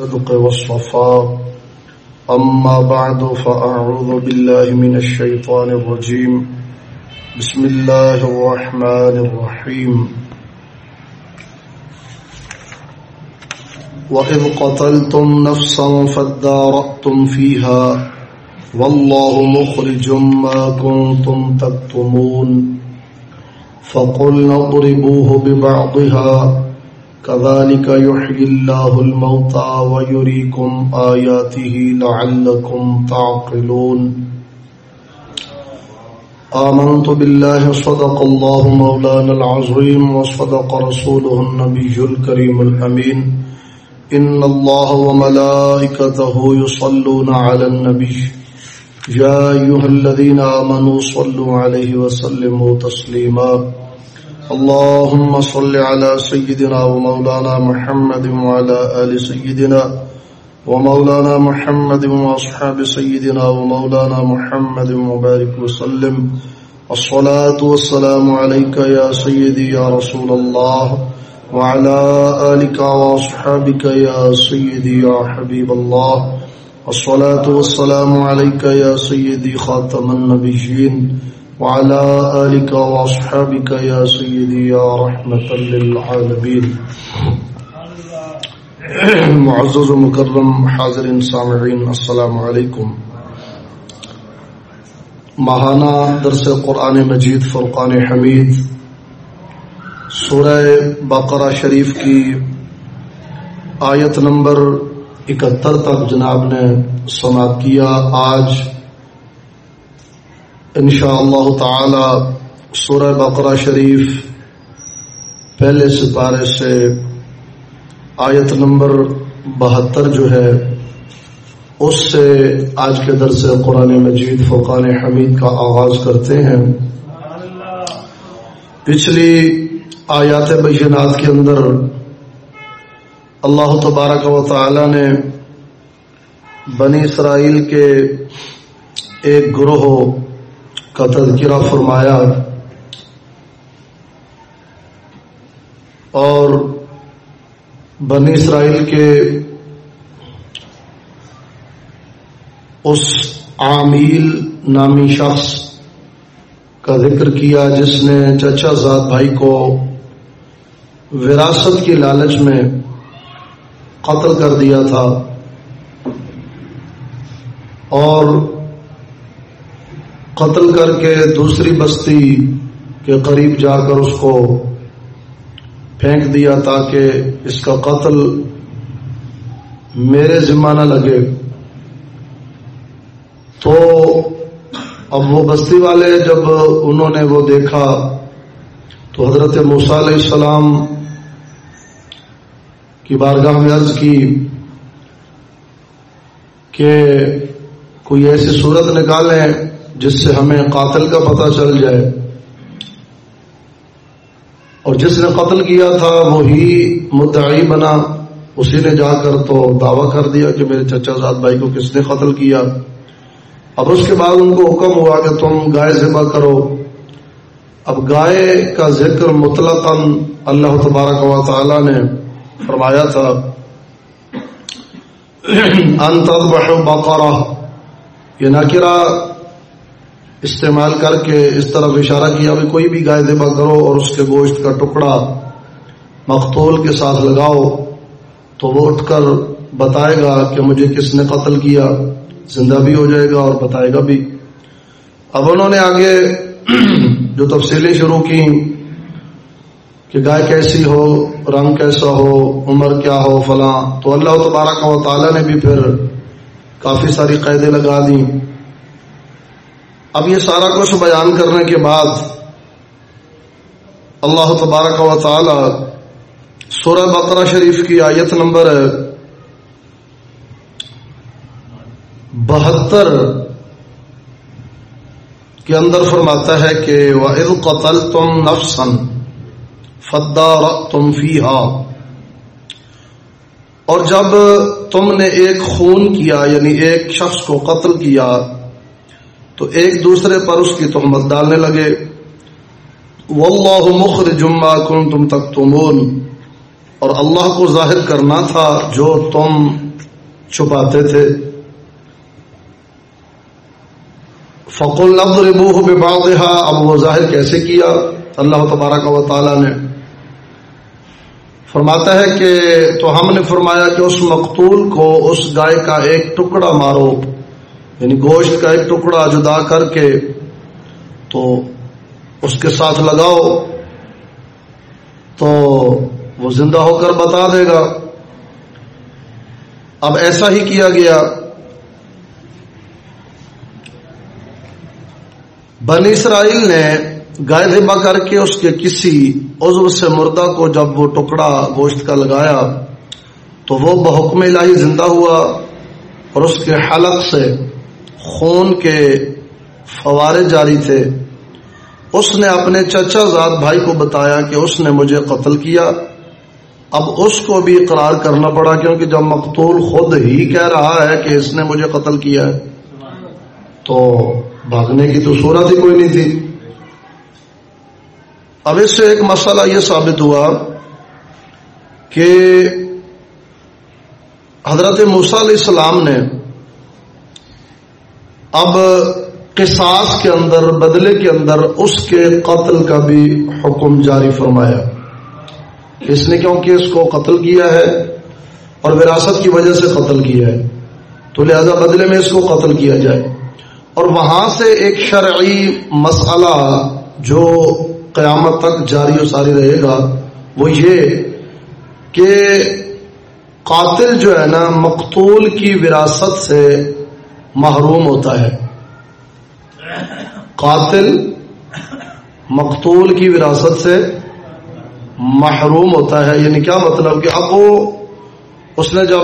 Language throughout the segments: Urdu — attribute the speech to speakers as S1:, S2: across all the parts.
S1: الصدق والصفاء أما بعد، فأعوذ بالله من الشيطان الرجيم. بسم الله الرحمن الرحيم. وإذ قتلتم نفسا فادارأتم فيها. والله مخرج ما كنتم تكتمون. فقلنا اضربوه ببعضها. كذلك يحيي الله الموتى ويريكم آياته لعلكم تعقلون. آمنت بالله صدق الله مولانا العظيم وصدق رسوله النبي الكريم الأمين. إن الله وملائكته يصلون على النبي. يا أيها الذين آمنوا صلوا عليه وسلموا تسليما. اللهم صل على سيدنا ومولانا محمد وعلى آل سيدنا ومولانا محمد وأصحاب سيدنا ومولانا محمد وبارك وسلم. الصلاة والسلام عليك يا سيدي يا رسول الله وعلى آلك وأصحابك يا سيدي يا حبيب الله. الصلاة والسلام عليك يا سيدي خاتم النبيين. وعلى آلك وأصحابك يا سيدي يا رحمة للعالمين. معزز مکرم حاضر سامعین، السلام علیکم. ماہانہ درس قرآن مجید فرقان حمید، سورہ بقرہ شریف کی آیت نمبر اکہتر تک جناب نے سماعت کیا. آج انشاء اللہ تعالی سورہ بقرہ شریف پہلے سپارے سے آیت نمبر بہتر جو ہے، اس سے آج کے درس قرآن مجید فقان حمید کا آغاز کرتے ہیں۔ پچھلی آیات بینات کے اندر اللہ تبارک و تعالی نے بنی اسرائیل کے ایک گروہ کا تذکرہ فرمایا اور بنی اسرائیل کے اس عامل نامی شخص کا ذکر کیا جس نے چچا زاد بھائی کو وراثت کی لالچ میں قتل کر دیا تھا اور قتل کر کے دوسری بستی کے قریب جا کر اس کو پھینک دیا تاکہ اس کا قتل میرے ذمہ نہ لگے۔ تو اب وہ بستی والے جب انہوں نے وہ دیکھا تو حضرت موسیٰ علیہ السلام کی بارگاہ میں عرض کی کہ کوئی ایسی صورت نکالیں جس سے ہمیں قاتل کا پتہ چل جائے۔ اور جس نے قتل کیا تھا، وہی مدعی بنا۔ اسی نے جا کر تو دعویٰ کر دیا کہ میرے چچا زاد بھائی کو کس نے قتل کیا۔ اب اس کے بعد ان کو حکم ہوا کہ تم گائے ذبح کرو۔ اب گائے کا ذکر مطلق اللہ تبارک و تعالی نے فرمایا تھا۔ بقرہ۔ یہ نہ استعمال کر کے اس طرف اشارہ کیا بھی کوئی بھی گائے ذبح کرو اور اس کے گوشت کا ٹکڑا مقتول کے ساتھ لگاؤ، تو وہ اٹھ کر بتائے گا کہ مجھے کس نے قتل کیا، زندہ بھی ہو جائے گا اور بتائے گا بھی۔ اب انہوں نے آگے جو تفصیلیں شروع کی کہ گائے کیسی ہو، رنگ کیسا ہو، عمر کیا ہو، فلاں، تو اللہ تبارک و تعالیٰ نے بھی پھر کافی ساری قیدیں لگا دیں۔ اب یہ سارا کچھ بیان کرنے کے بعد اللہ تبارک و تعالی سورہ بقرہ شریف کی آیت نمبر بہتر کے اندر فرماتا ہے کہ وہ قتل تم نفسن فدار تم فی اور جب تم نے ایک خون کیا یعنی ایک شخص کو قتل کیا تو ایک دوسرے پر اس کی تہمت ڈالنے لگے۔ واللہ مخرج ما کنتم تکتمون اور اللہ کو ظاہر کرنا تھا جو تم چھپاتے تھے۔ فقل نضربوه ببعضها۔ اب وہ ظاہر کیسے کیا؟ اللہ تبارک و تعالی نے فرماتا ہے کہ تو ہم نے فرمایا کہ اس مقتول کو اس گائے کا ایک ٹکڑا مارو۔ یعنی گوشت کا ایک ٹکڑا جدا کر کے تو اس کے ساتھ لگاؤ تو وہ زندہ ہو کر بتا دے گا۔ اب ایسا ہی کیا گیا۔ بنی اسرائیل نے گائے دبا کر کے اس کے کسی عضو سے مردہ کو جب وہ ٹکڑا گوشت کا لگایا تو وہ بحکم الہی زندہ ہوا اور اس کے حلق سے خون کے فوارے جاری تھے۔ اس نے اپنے چچا زاد بھائی کو بتایا کہ اس نے مجھے قتل کیا۔ اب اس کو بھی اقرار کرنا پڑا کیونکہ جب مقتول خود ہی کہہ رہا ہے کہ اس نے مجھے قتل کیا ہے، تو بھاگنے کی تو صورت ہی کوئی نہیں تھی۔ اب اس سے ایک مسئلہ یہ ثابت ہوا کہ حضرت موسیٰ علیہ السلام نے اب قصاص کے اندر، بدلے کے اندر اس کے قتل کا بھی حکم جاری فرمایا۔ اس نے کیونکہ اس کو قتل کیا ہے اور وراثت کی وجہ سے قتل کیا ہے؟ تو لہذا بدلے میں اس کو قتل کیا جائے۔ اور وہاں سے ایک شرعی مسئلہ جو قیامت تک جاری و ساری رہے گا، وہ یہ کہ قاتل جو ہے نا، مقتول کی وراثت سے محروم ہوتا ہے۔ قاتل مقتول کی وراثت سے محروم ہوتا ہے۔ یعنی کیا مطلب کہ اب وہ اس نے جب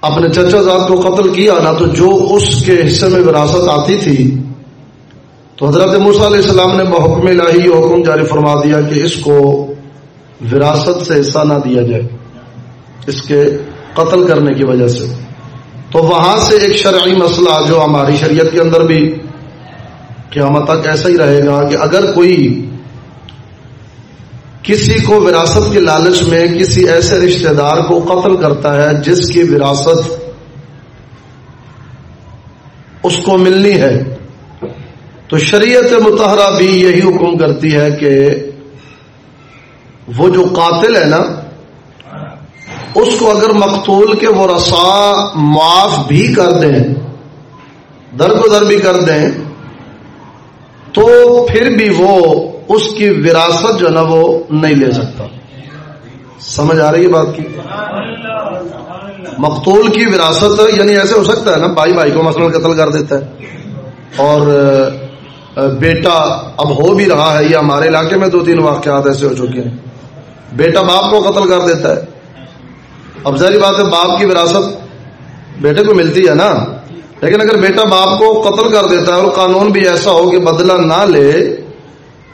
S1: اپنے چچا زاد کو قتل کیا نا، تو جو اس کے حصے میں وراثت آتی تھی، تو حضرت موسیٰ علیہ السلام نے بحکم الہی حکم جاری فرما دیا کہ اس کو وراثت سے حصہ نہ دیا جائے۔ اس کے قتل کرنے کی وجہ سے۔ تو وہاں سے ایک شرعی مسئلہ جو ہماری شریعت کے اندر بھی قیامت تک ایسا ہی رہے گا کہ اگر کوئی کسی کو وراثت کے لالچ میں کسی ایسے رشتہ دار کو قتل کرتا ہے جس کی وراثت اس کو ملنی ہے، تو شریعت متحرہ بھی یہی حکم کرتی ہے کہ وہ جو قاتل ہے نا اس کو اگر مقتول کے وہ رسا معاف بھی کر دیں در در بھی کر دیں، تو پھر بھی وہ اس کی وراثت جو ہے نا وہ نہیں لے سکتا۔ سمجھ آ رہی ہے بات کی؟ مقتول کی وراثت یعنی ایسے ہو سکتا ہے نا، بھائی بھائی کو مثلاً قتل کر دیتا ہے، اور بیٹا اب ہو بھی رہا ہے یہ ہمارے علاقے میں دو تین واقعات ایسے ہو چکے ہیں۔ بیٹا باپ کو قتل کر دیتا ہے اب ظاہری بات ہے باپ کی وراثت بیٹے کو ملتی ہے نا۔ لیکن اگر بیٹا باپ کو قتل کر دیتا ہے اور قانون بھی ایسا ہو کہ بدلہ نہ لے،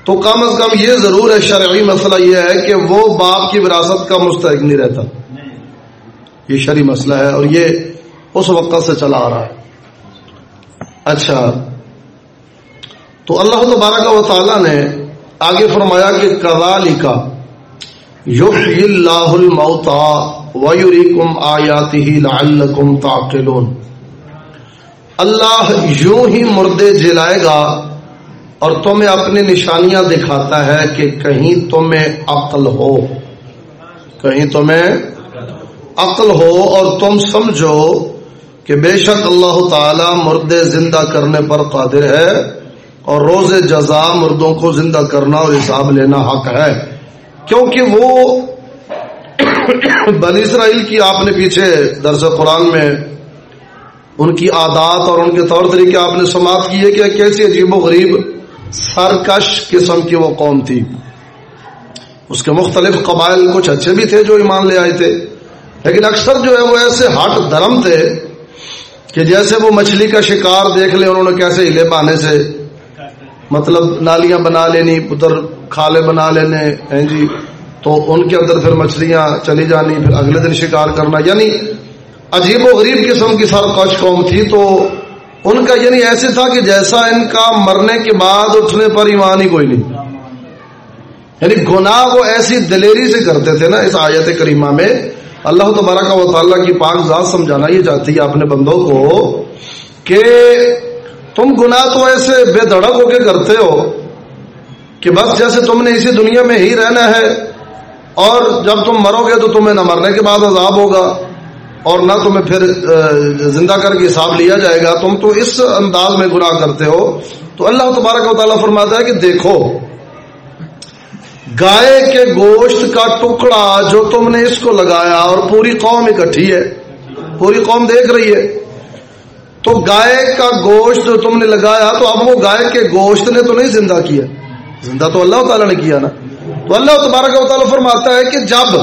S1: تو کم از کم یہ ضرور ہے، شرعی مسئلہ یہ ہے کہ وہ باپ کی وراثت کا مستحق نہیں رہتا۔ یہ شرعی مسئلہ ہے اور یہ اس وقت سے چلا آ رہا ہے۔ اچھا۔ تو اللہ تبارک و تعالی نے آگے فرمایا کہ کوالی کا اللہ الموتا ویریکم آیاتی لعلکم تعقلون۔ اللہ یوں ہی مردے جلائے گا اور تمہیں اپنی نشانیاں دکھاتا ہے کہ کہیں تمہیں عقل ہو۔ کہیں تمہیں عقل ہو اور تم سمجھو کہ بے شک اللہ تعالی مردے زندہ کرنے پر قادر ہے اور روز جزا مردوں کو زندہ کرنا اور حساب لینا حق ہے۔ کیونکہ وہ بنی اسرائیل کی آپ نے پیچھے درس قرآن میں ان کی عادات اور ان کے طور طریقے آپ نے سماعت کی ہے کہ کیسی عجیب و غریب سرکش قسم کی وہ قوم تھی۔ اس کے مختلف قبائل کچھ اچھے بھی تھے جو ایمان لے آئے تھے۔ لیکن اکثر جو ہے وہ ایسے ہٹ دھرم تھے کہ جیسے وہ مچھلی کا شکار دیکھ لے انہوں نے کیسے ہلے پانے سے مطلب نالیاں بنا لینی ادھر کھالے بنا لینے، ہیں جی؟ تو ان کے اندر پھر مچھلیاں چلی جانی، پھر اگلے دن شکار کرنا یعنی عجیب و غریب قسم کی سر کش قوم تھی۔ تو ان کا یعنی ایسے تھا کہ جیسا ان کا مرنے کے بعد اٹھنے پر ایمان ہی کوئی نہیں۔ یعنی گناہ وہ ایسی دلیری سے کرتے تھے نا اس آیت کریمہ میں۔ اللہ تبارک و تعالیٰ کی پاک ذات سمجھانا یہ چاہتی ہے اپنے بندوں کو کہ تم گناہ تو ایسے بے دھڑک ہو کے کرتے ہو کہ بس جیسے تم نے اسی دنیا میں ہی رہنا ہے۔ اور جب تم مرو گے تو تمہیں نہ مرنے کے بعد عذاب ہوگا اور نہ تمہیں پھر زندہ کر کے حساب لیا جائے گا۔ تم تو اس انداز میں گناہ کرتے ہو۔ تو اللہ تبارک و تعالیٰ فرماتا ہے کہ دیکھو، گائے کے گوشت کا ٹکڑا جو تم نے اس کو لگایا اور پوری قوم اکٹھی ہے، پوری قوم دیکھ رہی ہے۔ تو گائے کا گوشت جو تم نے لگایا تو اب وہ گائے کے گوشت نے تو نہیں زندہ کیا۔ زندہ تو اللہ تعالیٰ نے کیا نا۔ تو اللہ تبارک و تعالیٰ فرماتا ہے کہ جب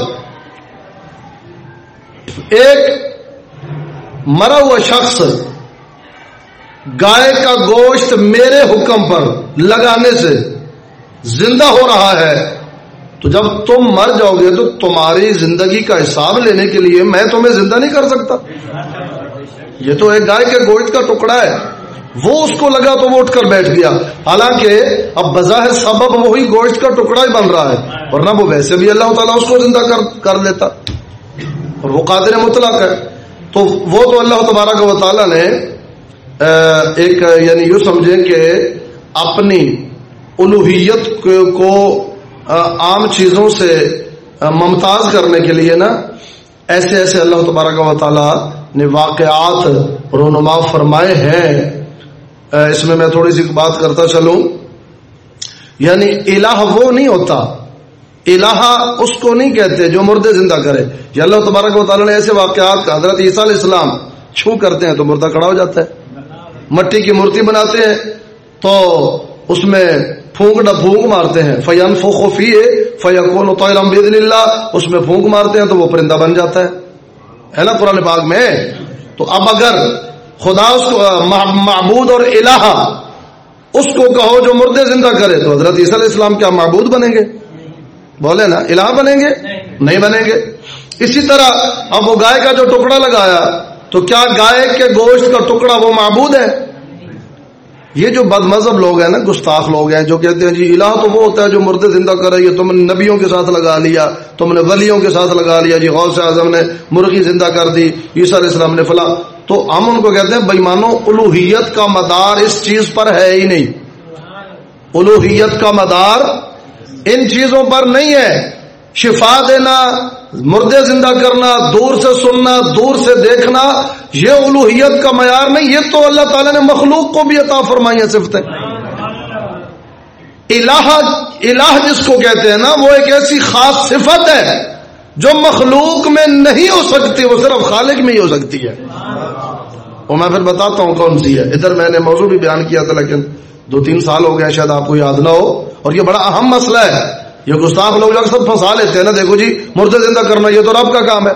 S1: ایک مرا ہوا شخص گائے کا گوشت میرے حکم پر لگانے سے زندہ ہو رہا ہے، تو جب تم مر جاؤ گے تو تمہاری زندگی کا حساب لینے کے لیے میں تمہیں زندہ نہیں کر سکتا۔ یہ تو ایک گائے کے گوشت کا ٹکڑا ہے۔ وہ اس کو لگا تو وہ اٹھ کر بیٹھ گیا۔ حالانکہ اب بظاہر سبب وہی گوشت کا ٹکڑا ہی بن رہا ہے، ورنہ وہ ویسے بھی اللہ تعالیٰ اس کو زندہ کر کر لیتا۔ اور وہ قادر مطلق ہے۔ تو وہ تو اللہ تبارک و تعالیٰ نے ایک یعنی یوں سمجھیں کہ اپنی الوحیت کو عام چیزوں سے ممتاز کرنے کے لیے نا، ایسے ایسے اللہ تبارک و تعالیٰ نے واقعات رونما فرمائے ہیں۔ اس میں میں تھوڑی سی بات کرتا چلوں۔ یعنی الہ وہ نہیں ہوتا۔ الہ اس کو نہیں کہتے جو مردے زندہ کرے۔ یہ اللہ تبارک و تعالیٰ نے ایسے واقعات کا حضرت عیسیٰ علیہ السلام چھو کرتے ہیں تو مردہ کھڑا ہو جاتا ہے۔ مٹی کی مورتی بناتے ہیں تو اس میں پھونک نہ پھونک مارتے ہیں۔ فیان فوخو فی فیقون بید اللہ اس میں پھونک مارتے ہیں تو وہ پرندہ بن جاتا ہے۔ ہے نا قرآن باغ میں؟ تو اب اگر خدا اس کو معبود اور الہ، اس کو کہو جو مردے زندہ کرے تو حضرت عیسیٰ علیہ السلام کیا معبود بنیں گے؟ بولے نا، الہ بنیں گے؟ نہیں بنیں گے۔ اسی طرح اب وہ گائے کا جو ٹکڑا لگایا، تو کیا گائے کے گوشت کا ٹکڑا وہ معبود ہے؟ یہ جو بد مذہب لوگ ہیں نا، گستاخ لوگ ہیں، جو کہتے ہیں جی الہ تو وہ ہوتا ہے جو مردے زندہ کر رہی ہے تم نے نبیوں کے ساتھ لگا لیا، تم نے ولیوں کے ساتھ لگا لیا جی غوث اعظم نے مرغی زندہ کر دی، عیسیٰ علیہ السلام نے فلاں تو ہم ان کو کہتے ہیں بےمانو الوحیت کا مدار اس چیز پر ہے ہی نہیں۔ الوحیت کا مدار ان چیزوں پر نہیں ہے۔ شفا دینا، مردے زندہ کرنا، دور سے سننا، دور سے دیکھنا، یہ الوحیت کا معیار نہیں، یہ تو اللہ تعالی نے مخلوق کو بھی عطا فرمائی ہے صفت۔ الہ الہ جس کو کہتے ہیں نا، وہ ایک ایسی خاص صفت ہے جو مخلوق میں نہیں ہو سکتی، وہ صرف خالق میں ہی ہو سکتی ہے۔ وہ میں پھر بتاتا ہوں کون سی ہے۔ ادھر میں نے موضوع بھی بیان کیا تھا، لیکن دو تین سال ہو گیا شاید آپ کو یاد نہ ہو۔ اور یہ بڑا اہم مسئلہ ہے۔ یہ گستاخ لوگ اکثر پھنسا لیتے ہیں نا۔ دیکھو جی مردے زندہ کرنا، یہ تو رب کا کام ہے۔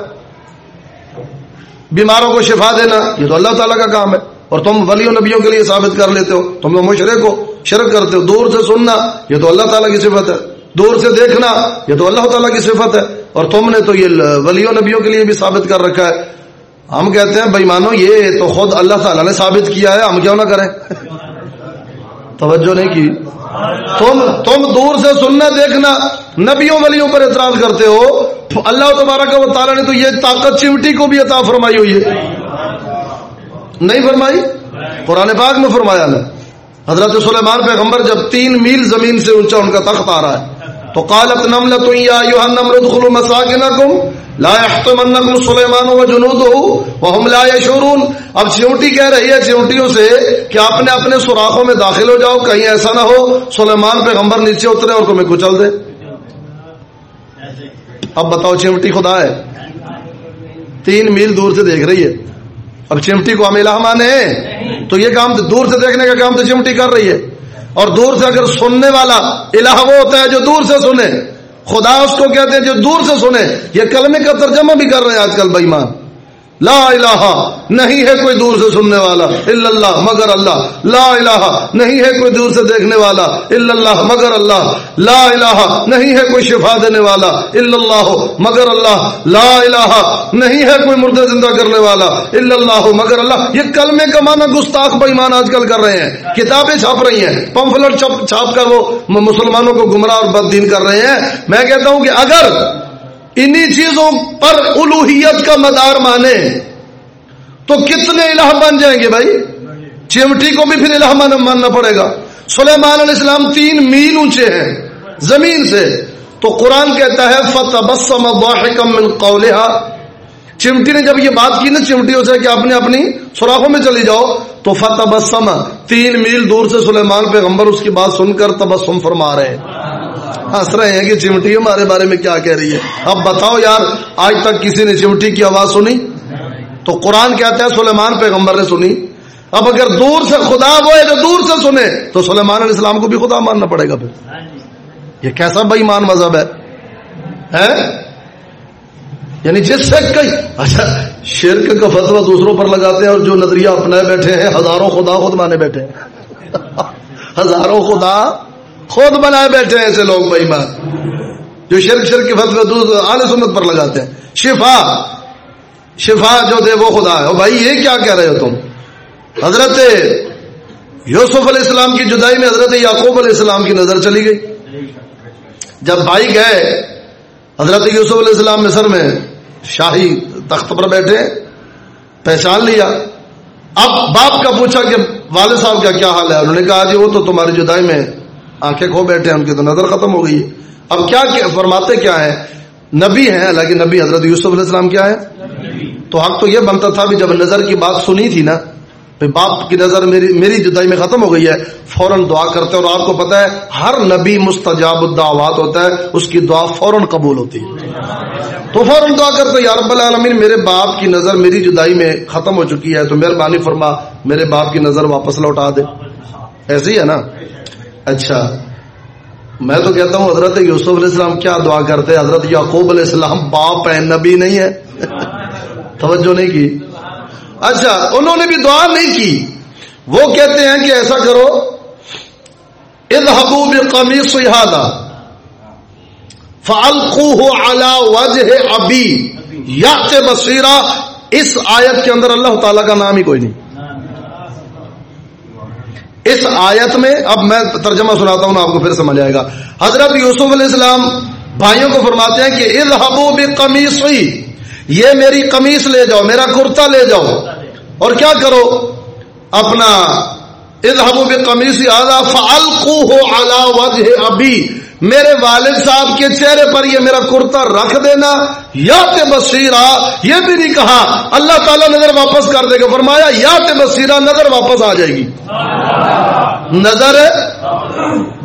S1: بیماروں کو شفا دینا، یہ تو اللہ تعالیٰ کا کام ہے۔ اور تم ولی و نبیوں کے لیے ثابت کر لیتے ہو۔ تم تو مشرق ہو شرک کرتے ہو۔ دور سے سننا، یہ تو اللہ تعالیٰ کی صفت ہے۔ دور سے دیکھنا، یہ تو اللہ تعالیٰ کی صفت ہے۔ اور تم نے تو یہ ولی و نبیوں کے لیے بھی ثابت کر رکھا ہے۔ ہم کہتے ہیں، بھائی مانو، یہ تو خود اللہ تعالیٰ نے ثابت کیا ہے، ہم کیوں نہ کریں؟ توجہ نہیں کی۔ تم تم دور سے سننا، دیکھنا، نبیوں ولیوں پر اعتراض کرتے ہو۔ اللہ تبارک و تعالیٰ نے تو یہ طاقت چمٹی کو بھی عطا فرمائی ہوئی ہے۔ نہیں فرمائی؟ قرآن پاک میں فرمایا نا حضرت سلیمان پیغمبر جب تین میل زمین سے اونچا ان کا تخت آ رہا ہے، تو قالت نملت یا ایوہ النمر ادخلوا مساکنکم۔ لا يحتمنكم سليمان وجنوده وهم لا يشعرون۔ اب چونٹی کہہ رہی ہے چونٹیوں سے کہ اپنے اپنے سوراخوں میں داخل ہو جاؤ، کہیں ایسا نہ ہو سلیمان پیغمبر نیچے اترے اور تمہیں کچل دے۔ اب بتاؤ چمٹی خدا ہے۔ تین میل دور سے دیکھ رہی ہے۔ اب چمٹی کو ہم الہ مانے تو یہ کام دور سے دیکھنے کا کام تو چمٹی کر رہی ہے۔ اور دور سے اگر سننے والا الہ وہ ہوتا ہے جو دور سے سنے۔ خدا اس کو کہتے ہیں جو دور سے سنے، یہ کلمے کا ترجمہ بھی کر رہے ہیں آج کل بائیمان لا الہ نہیں ہے کوئی دور سے سننے والا الا اللہ، مگر اللہ۔ لا الہ نہیں ہے کوئی دور سے دیکھنے والا الا اللہ، مگر اللہ۔ لا الہ نہیں ہے کوئی شفا دینے والا الا اللہ، مگر اللہ۔ لا الہ نہیں ہے کوئی مردہ زندہ کرنے والا الا اللہ، مگر اللہ۔ یہ کلمے کا معنی گستاخ بےمان آج کل کر رہے ہیں۔ کتابیں چھاپ رہی ہیں۔ پمفلٹ چھاپ کر وہ مسلمانوں کو گمراہ اور بد دین کر رہے ہیں۔ میں کہتا ہوں کہ اگر انہی چیزوں پر الوحیت کا مدار مانے تو کتنے الہ بن جائیں گے بھائی؟ چمٹی کو بھی پھر الہ ماننا پڑے گا۔ سلیمان علیہ السلام تین میل اونچے ہیں، زمین سے۔ تو قرآن کہتا ہے فتح بسم من قولها۔ چمٹی نے جب یہ بات کی نا چمٹی ہو کہ اپنے اپنی سوراخوں میں چلی جاؤ، تو فتح بسم تین میل دور سے سلیمان پیغمبر اس کی بات سن کر تبسم فرما رہے ہیں۔ ہنس رہے ہیں کہ چمٹی ہمارے بارے میں کیا کہہ رہی ہے؟ اب بتاؤ یار، آج تک کسی نے چمٹی کی آواز سنی؟ تو قرآن کہتا ہے؟ سلیمان پیغمبر نے سنی۔ اب اگر دور سے خدا وہ ہے جو دور سے سنے، تو سلیمان علیہ السلام کو بھی خدا ماننا پڑے گا پھر۔ یہ کیسا بھائی مان مذہب ہے؟ یعنی جس سے کئی اچھا شرک کا فتوا دوسروں پر لگاتے ہیں اور جو نظریہ اپنا بیٹھے ہیں، ہزاروں خدا خود مانے بیٹھے ہیں۔ ہزاروں خدا خود بنائے بیٹھے ہیں ایسے لوگ بھائی مان جو شرک شرک کے فتوا آل سنت پر لگاتے ہیں۔ شفا شفا جو دے وہ خدا ہے۔ بھائی یہ کیا کہہ رہے ہو تم؟ حضرت یوسف علیہ السلام کی جدائی میں حضرت یعقوب علیہ السلام کی نظر چلی گئی۔ جب بھائی گئے، حضرت یوسف علیہ السلام مصر میں شاہی تخت پر بیٹھے، پہچان لیا۔ اب باپ کا پوچھا کہ والد صاحب کا کیا حال ہے؟ انہوں نے کہا جی وہ تو تمہاری جدائی میں آنکھیں کھو بیٹھے ہیں، ان کی تو نظر ختم ہو گئی ہے۔ اب کیا فرماتے کیا ہے نبی ہیں، حالانکہ نبی حضرت یوسف علیہ السلام کیا ہے تو حق تو یہ بنتا تھا بھی جب نظر کی بات سنی تھی نا باپ کی نظر میری میری جدائی میں ختم ہو گئی ہے۔ فوراً دعا کرتے اور آپ کو پتا ہے، ہر نبی مستجاب الدعوات ہوتا ہے، اس کی دعا فوراً قبول ہوتی ہے۔ تو فوراً دعا کرتے یا رب العالمین، میرے باپ کی نظر میری جدائی میں ختم ہو چکی ہے۔ تو مہربانی فرما، میرے باپ کی نظر واپس لوٹا دے۔ ایسے ہی ہے نا؟ اچھا میں تو کہتا ہوں حضرت یوسف علیہ السلام کیا دعا کرتے؟ حضرت یعقوب علیہ السلام باپ ہے نبی نہیں ہے توجہ نہیں کی؟ اچھا انہوں نے بھی دعا نہیں کی۔ وہ کہتے ہیں کہ ایسا کرو ادحبوب قمی سہادا فالقو ہو اعلی وجہ ابھی یا بصیرہ اس آیت کے اندر اللہ تعالی کا نام ہی کوئی نہیں۔ اس آیت میں اب میں ترجمہ سناتا ہوں آپ کو پھر سمجھ آئے گا۔ حضرت یوسف علیہ السلام بھائیوں کو فرماتے ہیں کہ ادحبو بقمیص یہ میری قمیص لے جاؤ، میرا کرتا لے جاؤ۔ اور کیا کرو؟ اپنا الحبو بقمیص اعلی فالقو اعلی وجہ ابھی میرے والد صاحب کے چہرے پر یہ میرا کرتا رکھ دینا، یا تے بصیرہ، یہ بھی نہیں کہا، اللہ تعالیٰ نظر واپس کر دے گا، فرمایا، یا تے بصیرہ، نظر واپس آ جائے گی۔ نظر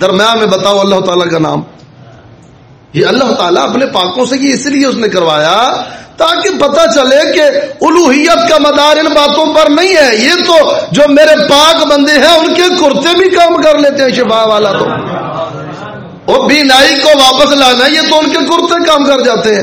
S1: درمیان میں بتاؤ اللہ تعالیٰ کا نام۔ یہ اللہ تعالیٰ اپنے پاکوں سے یہ اس لیے اس نے کروایا تاکہ پتہ چلے کہ الوحیت کا مدار ان باتوں پر نہیں ہے۔ یہ تو جو میرے پاک بندے ہیں، ان کے کرتے بھی کام کر لیتے ہیں شفا والا تو۔ وہ بھی نائی کو واپس لانا یہ تو ان کے کرتے کام کر جاتے ہیں۔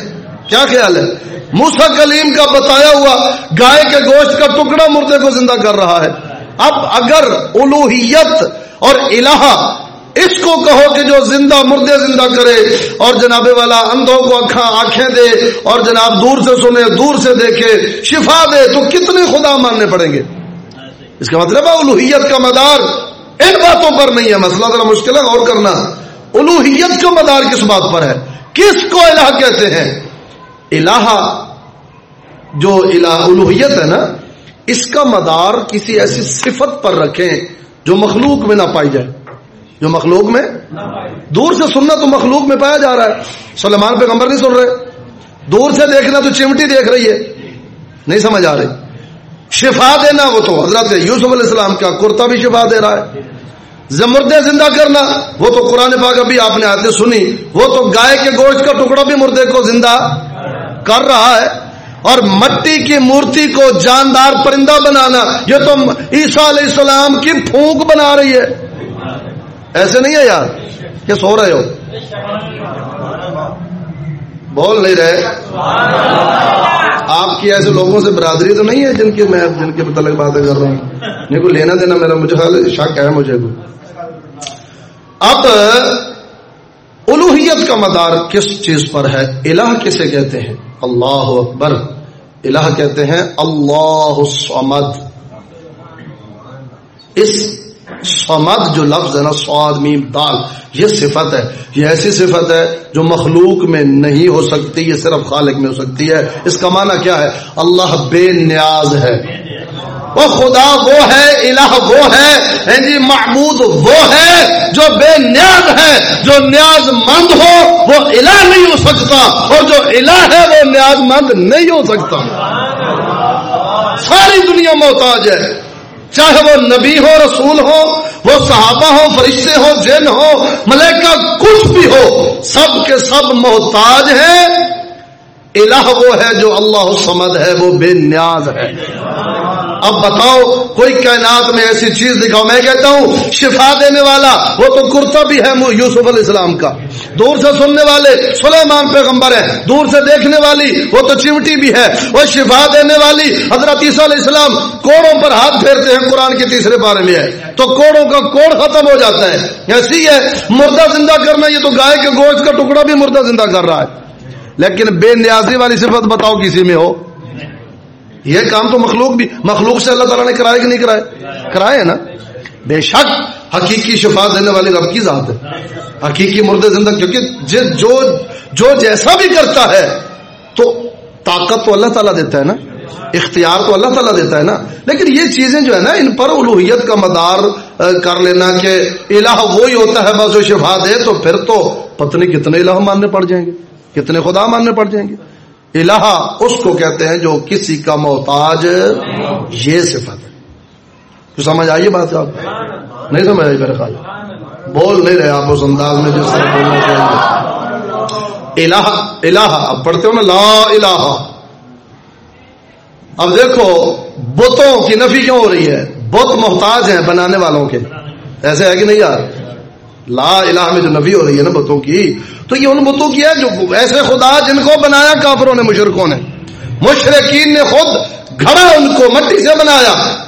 S1: کیا خیال ہے؟ موسا کلیم کا بتایا ہوا گائے کے گوشت کا ٹکڑا مردے کو زندہ کر رہا ہے۔ اب اگر الوحیت اور الہ اس کو کہو کہ جو زندہ مردے زندہ کرے اور جناب والا اندھوں کو آنکھیں دے اور جناب دور سے سنے، دور سے دیکھے، شفا دے، تو کتنے خدا ماننے پڑیں گے؟ اس کا مطلب ہے الوحیت کا مدار ان باتوں پر نہیں ہے۔ مسئلہ ذرا مشکل ہے، غور کرنا۔ الوحیت کا مدار کس بات پر ہے؟ کس کو الہ کہتے ہیں؟ الہ جو الہ الوحیت ہے نا، اس کا مدار کسی ایسی صفت پر رکھیں جو مخلوق میں نہ پائی جائے۔ جو مخلوق میں دور سے سننا تو مخلوق میں پایا جا رہا ہے۔ سلیمان پیغمبر نہیں سن رہے۔ دور سے دیکھنا تو چمٹی دیکھ رہی ہے۔ نہیں سمجھ آ رہی۔ شفا دینا وہ تو حضرت یوسف علیہ السلام کا کرتا بھی شفا دے رہا ہے۔ مردے زندہ کرنا، وہ تو قرآن پاک ابھی آپ نے آتے سنی، وہ تو گائے کے گوشت کا ٹکڑا بھی مردے کو زندہ کر رہا ہے۔ اور مٹی کی مورتی کو جاندار پرندہ بنانا، یہ تو عیسیٰ علیہ السلام کی پھونک بنا رہی ہے۔ ایسے نہیں ہے یار کہ سو رہے ہو۔ بول نہیں رہے۔ آپ کی ایسے لوگوں سے برادری تو نہیں ہے جن کی میں جن کے متعلق باتیں کر رہا ہوں۔ نہیں کوئی لینا دینا میرا مجھے خیال شک ہے مجھے کوئی اب، الوحیت کا مدار کس چیز پر ہے؟ الہ کسے کہتے ہیں؟ اللہ اکبر۔ الہ کہتے ہیں اللہ الصمد۔ اس سمد جو لفظ ہے نا سواد میم، دال، یہ صفت ہے۔ یہ ایسی صفت ہے جو مخلوق میں نہیں ہو سکتی، یہ صرف خالق میں ہو سکتی ہے۔ اس کا معنی کیا ہے؟ اللہ بے نیاز ہے۔ وہ خدا وہ ہے، الہ وہ ہے ہاں جی محمود وہ ہے جو بے نیاز ہے۔ جو نیاز مند ہو، وہ الہ نہیں ہو سکتا۔ اور جو الہ ہے، وہ نیاز مند نہیں ہو سکتا۔ ساری دنیا محتاج ہے۔ چاہے وہ نبی ہو، رسول ہو، وہ صحابہ ہو، فرشتے ہو، جن ہو ملیکہ کچھ بھی ہو، سب کے سب محتاج ہیں۔ الہ وہ ہے جو اللہ سمد ہے، وہ بے نیاز ہے۔ اب بتاؤ، کوئی کائنات میں ایسی چیز دکھاؤ، میں کہتا ہوں، شفا دینے والا، وہ تو کرتا بھی ہے یوسف علیہ السلام کا۔ دور سے سننے والے سلیمان پیغمبر ہے، دور سے دیکھنے والی، وہ تو چمٹی بھی ہے، وہ شفا دینے والی۔ حضرت عیسیٰ علیہ السلام کوڑوں پر ہاتھ پھیرتے ہیں، قرآن کے تیسرے بارے میں ہے۔ تو کوڑوں کا کوڑ ختم ہو جاتا ہے۔ ایسی ہے، مردہ زندہ کرنا، یہ تو گائے کے گوشت کا ٹکڑا بھی مردہ زندہ کر رہا ہے۔ لیکن بے نیازی والی صفت بتاؤ کسی میں ہو۔ یہ کام تو مخلوق بھی، مخلوق سے اللہ تعالیٰ نے کرائے کہ نہیں کرائے؟ کرائے نا؟ بے شک۔ حقیقی شفا دینے والی رب کی ذات ہے۔ حقیقی مرد زندہ، کیونکہ جو جو جیسا بھی کرتا ہے، تو طاقت تو اللہ تعالیٰ دیتا ہے نا۔ اختیار تو اللہ تعالیٰ دیتا ہے نا۔ لیکن یہ چیزیں جو ہے نا، ان پر الوحیت کا مدار کر لینا کہ الہ وہی ہوتا ہے، بس شفا دے تو پھر تو پتنی کتنے الہ ماننے پڑ جائیں گے، کتنے خدا ماننے پڑ جائیں گے۔ الہ اس کو کہتے ہیں جو کسی کا محتاج، یہ صفت ہے۔ تو سمجھ آئیے بات آپ؟ نہیں سمجھ آئی میرے خیال بول نہیں رہے آپ اس انداز میں جس طرح بولنا چاہیے۔ الہ الہ، اب پڑھتے ہو نا، لا الہ۔ اب دیکھو، بتوں کی نفی کیوں ہو رہی ہے؟ بت محتاج ہیں بنانے والوں کے۔ ایسے ہے کہ نہیں یار؟ لا الہ میں جو نفی ہو رہی ہے نا بتوں کی، تو یہ ان بتوں کی ہے جو ایسے خدا جن کو بنایا کافروں نے مشرقوں نے۔ مشرقین نے خود گھڑا ان کو مٹی سے بنایا۔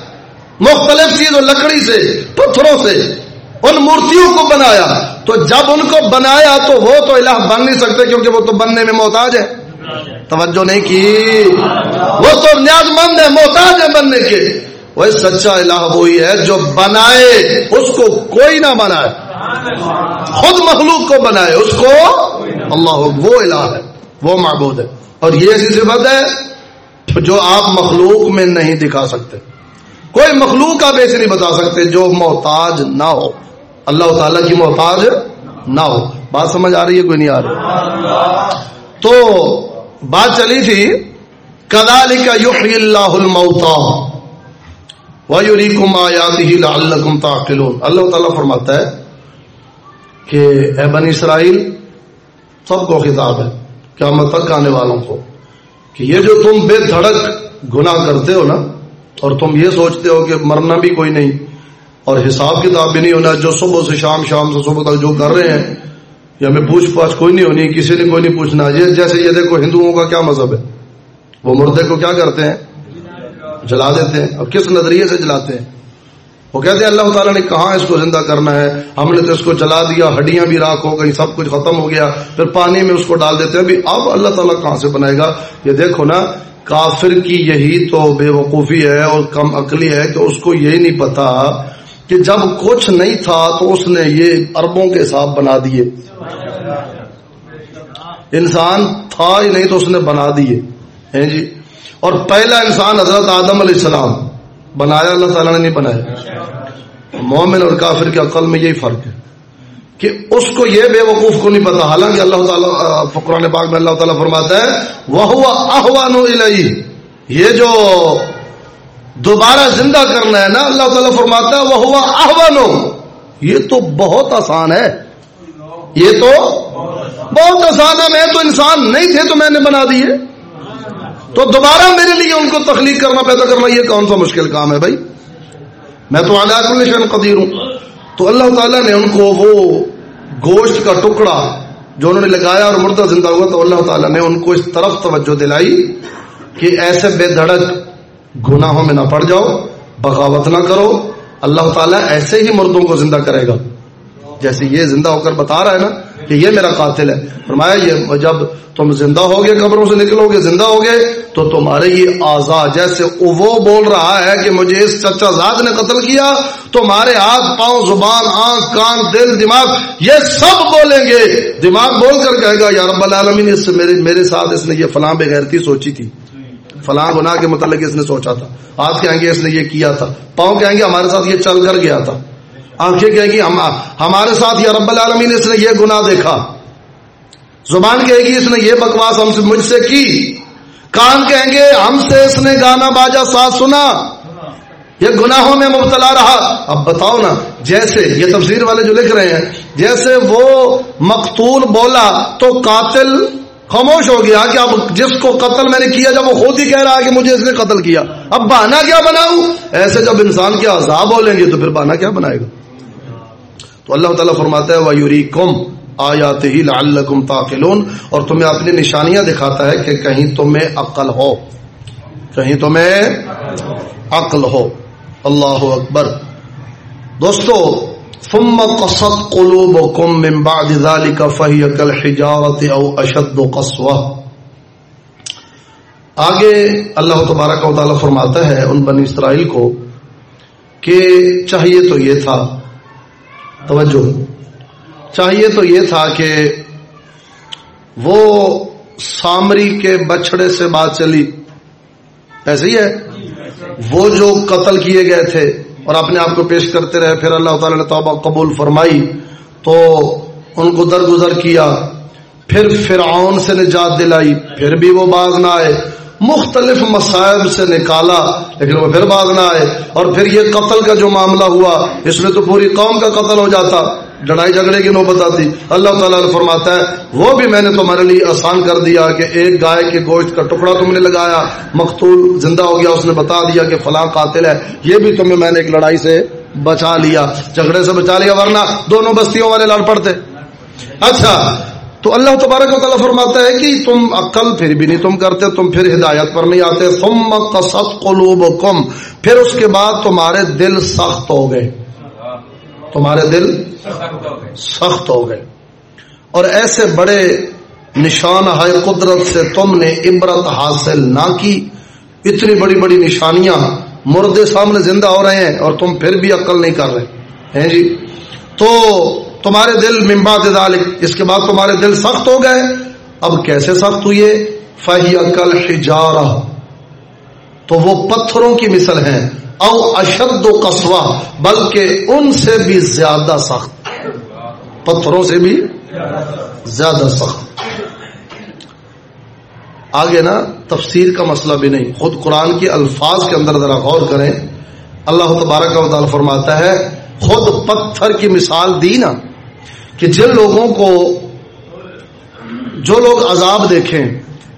S1: مختلف چیزوں، لکڑی سے، پتھروں سے، ان مورتیوں کو بنایا۔ تو جب ان کو بنایا تو وہ تو الہ بن نہیں سکتے کیونکہ وہ تو بننے میں محتاج ہے توجہ نہیں کی۔ وہ تو نیاز مند ہے محتاج ہے بننے کے۔ وہ سچا الہ وہی ہے جو بنائے، اس کو کوئی نہ بنائے۔ خود مخلوق کو بنائے، اس کو اللہ، وہ الہ ہے، وہ معبود ہے۔ اور یہ ایسی صفت ہے جو آپ مخلوق میں نہیں دکھا سکتے۔ کوئی مخلوق آپ ایسے نہیں بتا سکتے جو محتاج نہ ہو۔ اللہ تعالی کی محتاج نہ ہو۔ بات سمجھ آ رہی ہے کوئی نہیں آ رہی؟ تو بات چلی تھی کدال کا اللہ المتا وَيُرِيكُمْ آيَاتِهِ لَعَلَّكُمْ تَعْقِلُونَ۔ اللہ تعالیٰ فرماتا ہے کہ اے بنی اسرائیل، سب کو خطاب ہے۔ قیامت تک آنے والوں کو کہ یہ جو تم بے دھڑک گناہ کرتے ہو نا اور تم یہ سوچتے ہو کہ مرنا بھی کوئی نہیں اور حساب کتاب بھی نہیں ہونا جو صبح سے شام شام سے صبح تک جو کر رہے ہیں یا ہمیں پوچھ پاچھ کوئی نہیں ہونی، کسی نے کوئی نہیں پوچھنا۔ یہ جیسے یہ دیکھو، ہندوؤں کا کیا مذہب ہے؟ وہ مردے کو کیا کرتے ہیں؟ جلا دیتے ہیں۔ اور کس نظریے سے جلاتے ہیں؟ وہ کہتے ہیں، اللہ تعالیٰ نے کہاں اس کو زندہ کرنا ہے؟ ہم نے تو اس کو جلا دیا، ہڈیاں بھی راک ہو گئی سب کچھ ختم ہو گیا، پھر پانی میں اس کو ڈال دیتے ہیں۔ اب اللہ تعالیٰ کہاں سے بنائے گا؟ یہ دیکھو نا کافر کی یہی تو بے وقوفی ہے اور کم عقلی ہے کہ اس کو یہی نہیں پتا کہ جب کچھ نہیں تھا تو اس نے یہ اربوں کے حساب بنا دیے۔ انسان تھا ہی نہیں تو اس نے بنا دیے۔ ہیں جی؟ اور پہلا انسان حضرت آدم علیہ السلام، بنایا اللہ تعالیٰ نے نہیں بنایا۔ مومن اور کافر کے عقل میں یہی فرق ہے۔ کہ اس کو یہ بے وقوف کو نہیں پتا۔ حالانکہ اللہ تعالیٰ فقران پاک میں اللہ تعالیٰ فرماتا ہے وہ احوان یہ جو دوبارہ زندہ کرنا ہے نا، اللہ تعالیٰ فرماتا ہے وہ ہوا احوانو یہ تو بہت آسان ہے۔ یہ تو بہت آسان ہے۔ میں تو انسان نہیں تھے تو میں نے بنا دیے۔ تو دوبارہ میرے لیے ان کو تخلیق کرنا، پیدا کرنا، یہ کون سا مشکل کام ہے بھائی؟ میں تو آدھا قدیر ہوں۔ تو اللہ تعالیٰ نے ان کو وہ گوشت کا ٹکڑا جو انہوں نے لگایا اور مردہ زندہ ہوا تو اللہ تعالیٰ نے ان کو اس طرف توجہ دلائی کہ ایسے بے دھڑک گناہوں میں نہ پڑ جاؤ، بغاوت نہ کرو، اللہ تعالیٰ ایسے ہی مردوں کو زندہ کرے گا۔ جیسے یہ زندہ ہو کر بتا رہا ہے نا کہ یہ میرا قاتل ہے۔ فرمایا، یہ جب تم زندہ ہوگے، قبروں سے نکلو گے زندہ ہوگے، تو تمہارے یہ آزاد، جیسے وہ بول رہا ہے کہ مجھے اس چچا زاد نے قتل کیا، تمہارے ہاتھ، پاؤں، زبان، آنکھ، کان، دل، دماغ، یہ سب بولیں گے۔ دماغ بول کر کہے گا، یا رب العالمین، اس میرے میرے ساتھ اس نے یہ فلاں بغیرتی سوچی تھی۔ فلاں گناہ کے متعلق اس نے سوچا تھا۔ ہاتھ کہیں گے، اس نے یہ کیا تھا۔ پاؤں کہیں گے، ہمارے ساتھ یہ چل کر گیا تھا۔ آنکھیں کہیں گی ہمارے ساتھ یا رب العالمین اس نے یہ گناہ دیکھا۔ زبان کہے گی، اس نے یہ بکواس ہم سے مجھ سے کی۔ کان کہیں گے، ہم سے اس نے گانا باجا ساتھ سنا۔ یہ گناہوں میں مبتلا رہا۔ اب بتاؤ نا، جیسے یہ تفسیر والے جو لکھ رہے ہیں، جیسے وہ مقتول بولا تو قاتل خاموش ہو گیا کہ اب جس کو قتل میں نے کیا، جب وہ خود ہی کہہ رہا ہے کہ مجھے اس نے قتل کیا۔ اب بہانا کیا بناؤں؟ ایسے جب انسان کے عذاب بولیں گے تو پھر بہانا کیا بنائے گا؟ تو اللہ تعالیٰ فرماتا ہے وہ یوری کم آیات ہی لعلکم تاقلون اور تمہیں اپنی نشانیاں دکھاتا ہے کہ کہیں تمہیں عقل ہو۔ کہیں تمہیں عقل ہو۔ اللہ اکبر۔ دوستو، ثم قصد قلوبكم من بعد ذلك فهي كالحجارة او اشد قسوة۔ آگے اللہ تبارک و تعالی فرماتا ہے ان بنی اسرائیل کو کہ چاہیے تو یہ تھا توجہ۔ چاہیے تو یہ تھا کہ وہ سامری کے بچڑے سے بات چلی۔ ایسے ہی ہے۔ وہ جو قتل کیے گئے تھے اور اپنے آپ کو پیش کرتے رہے، پھر اللہ تعالی نے توبہ قبول فرمائی تو ان کو درگزر کیا۔ پھر فرعون سے نجات دلائی، پھر بھی وہ باز نہ آئے۔ مختلف مسائب سے نکالا، لیکن وہ پھر باز نہ آئے۔ اور پھر یہ قتل کا جو معاملہ ہوا، اس میں تو پوری قوم کا قتل ہو جاتا۔ لڑائی جھگڑے کی نوبت آتی۔ اللہ تعالیٰ نے فرماتا ہے، وہ بھی میں نے تمہارے لیے آسان کر دیا کہ ایک گائے کے گوشت کا ٹکڑا تم نے لگایا۔ مقتول زندہ ہو گیا، اس نے بتا دیا کہ فلاں قاتل ہے۔ یہ بھی تمہیں میں نے ایک لڑائی سے بچا لیا۔ جھگڑے سے بچا لیا، ورنہ دونوں بستیوں والے لڑ پڑتے۔ اچھا تو اللہ تبارک و تعالیٰ فرماتا ہے کہ تم عقل پھر بھی نہیں تم کرتے، تم پھر ہدایت پر نہیں آتے۔ ثم قصد قلوبکم، پھر اس کے بعد تمہارے دل سخت ہو گئے۔ تمہارے دل سخت ہو گئے۔ اور ایسے بڑے نشان ہے قدرت سے تم نے عبرت حاصل نہ کی۔ اتنی بڑی بڑی نشانیاں مردے سامنے زندہ ہو رہے ہیں اور تم پھر بھی عقل نہیں کر رہے۔ ہیں جی؟ تو تمہارے دل ممبا ذالک، اس کے بعد تمہارے دل سخت ہو گئے۔ اب کیسے سخت ہوئے؟ فہی عقل حجارہ تو وہ پتھروں کی مثل ہیں۔ او اشد و قصوہ بلکہ ان سے بھی زیادہ سخت۔ پتھروں سے بھی زیادہ سخت۔ آگے نا، تفسیر کا مسئلہ بھی نہیں۔ خود قرآن کے الفاظ کے اندر ذرا غور کریں۔ اللہ تبارک و تعالی فرماتا ہے، خود پتھر کی مثال دی نا۔ کہ جن لوگوں کو جو لوگ عذاب دیکھیں،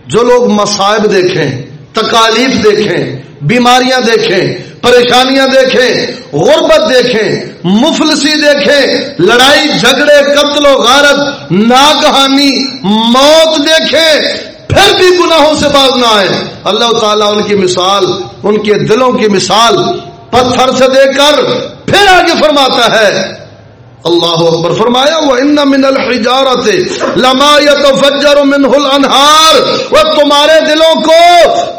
S1: جو لوگ مصائب دیکھیں، تکالیف دیکھیں، بیماریاں دیکھیں، پریشانیاں دیکھیں، غربت دیکھیں، مفلسی دیکھیں، لڑائی، جھگڑے، قتل و غارت، ناگہانی، موت دیکھیں، پھر بھی گناہوں سے باز نہ آئے اللہ تعالیٰ ان کی مثال، ان کے دلوں کی مثال پتھر سے دے کر پھر آگے فرماتا ہے اللہ اکبر فرمایا وہ ان من الحجارت لما يتفجر منه الانہار وہ تمہارے دلوں کو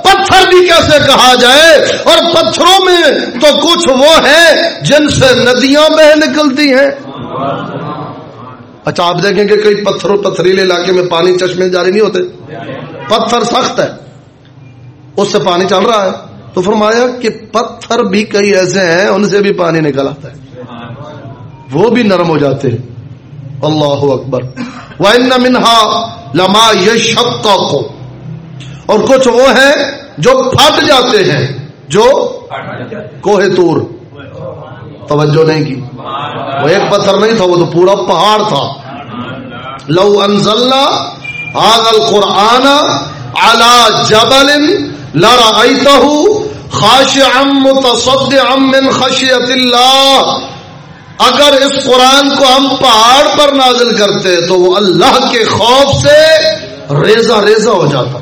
S1: پتھر بھی کیسے کہا جائے؟ اور پتھروں میں تو کچھ وہ ہے جن سے ندیاں بہ نکلتی ہیں۔ اچھا آپ دیکھیں کہ کئی پتھروں پتھریلے علاقے میں پانی چشمے جاری نہیں ہوتے۔ پتھر سخت ہے۔ اس سے پانی چل رہا ہے۔ تو فرمایا کہ پتھر بھی کئی ایسے ہیں، ان سے بھی پانی نکل آتا ہے۔ وہ بھی نرم ہو جاتے اللہ اکبر۔ وہ لما یہ کو اور کچھ وہ ہیں جو پھٹ جاتے ہیں، جو کوہ تور۔ توجہ نہیں کی۔ وہ ایک پتھر نہیں تھا، وہ تو پورا پہاڑ تھا۔ لو انزلنا هذا القرآن على جبل لرأيته خاشعا متصدعا من خشية الله۔ اگر اس قرآن کو ہم پہاڑ پر نازل کرتے تو وہ اللہ کے خوف سے ریزا ریزا ہو جاتا۔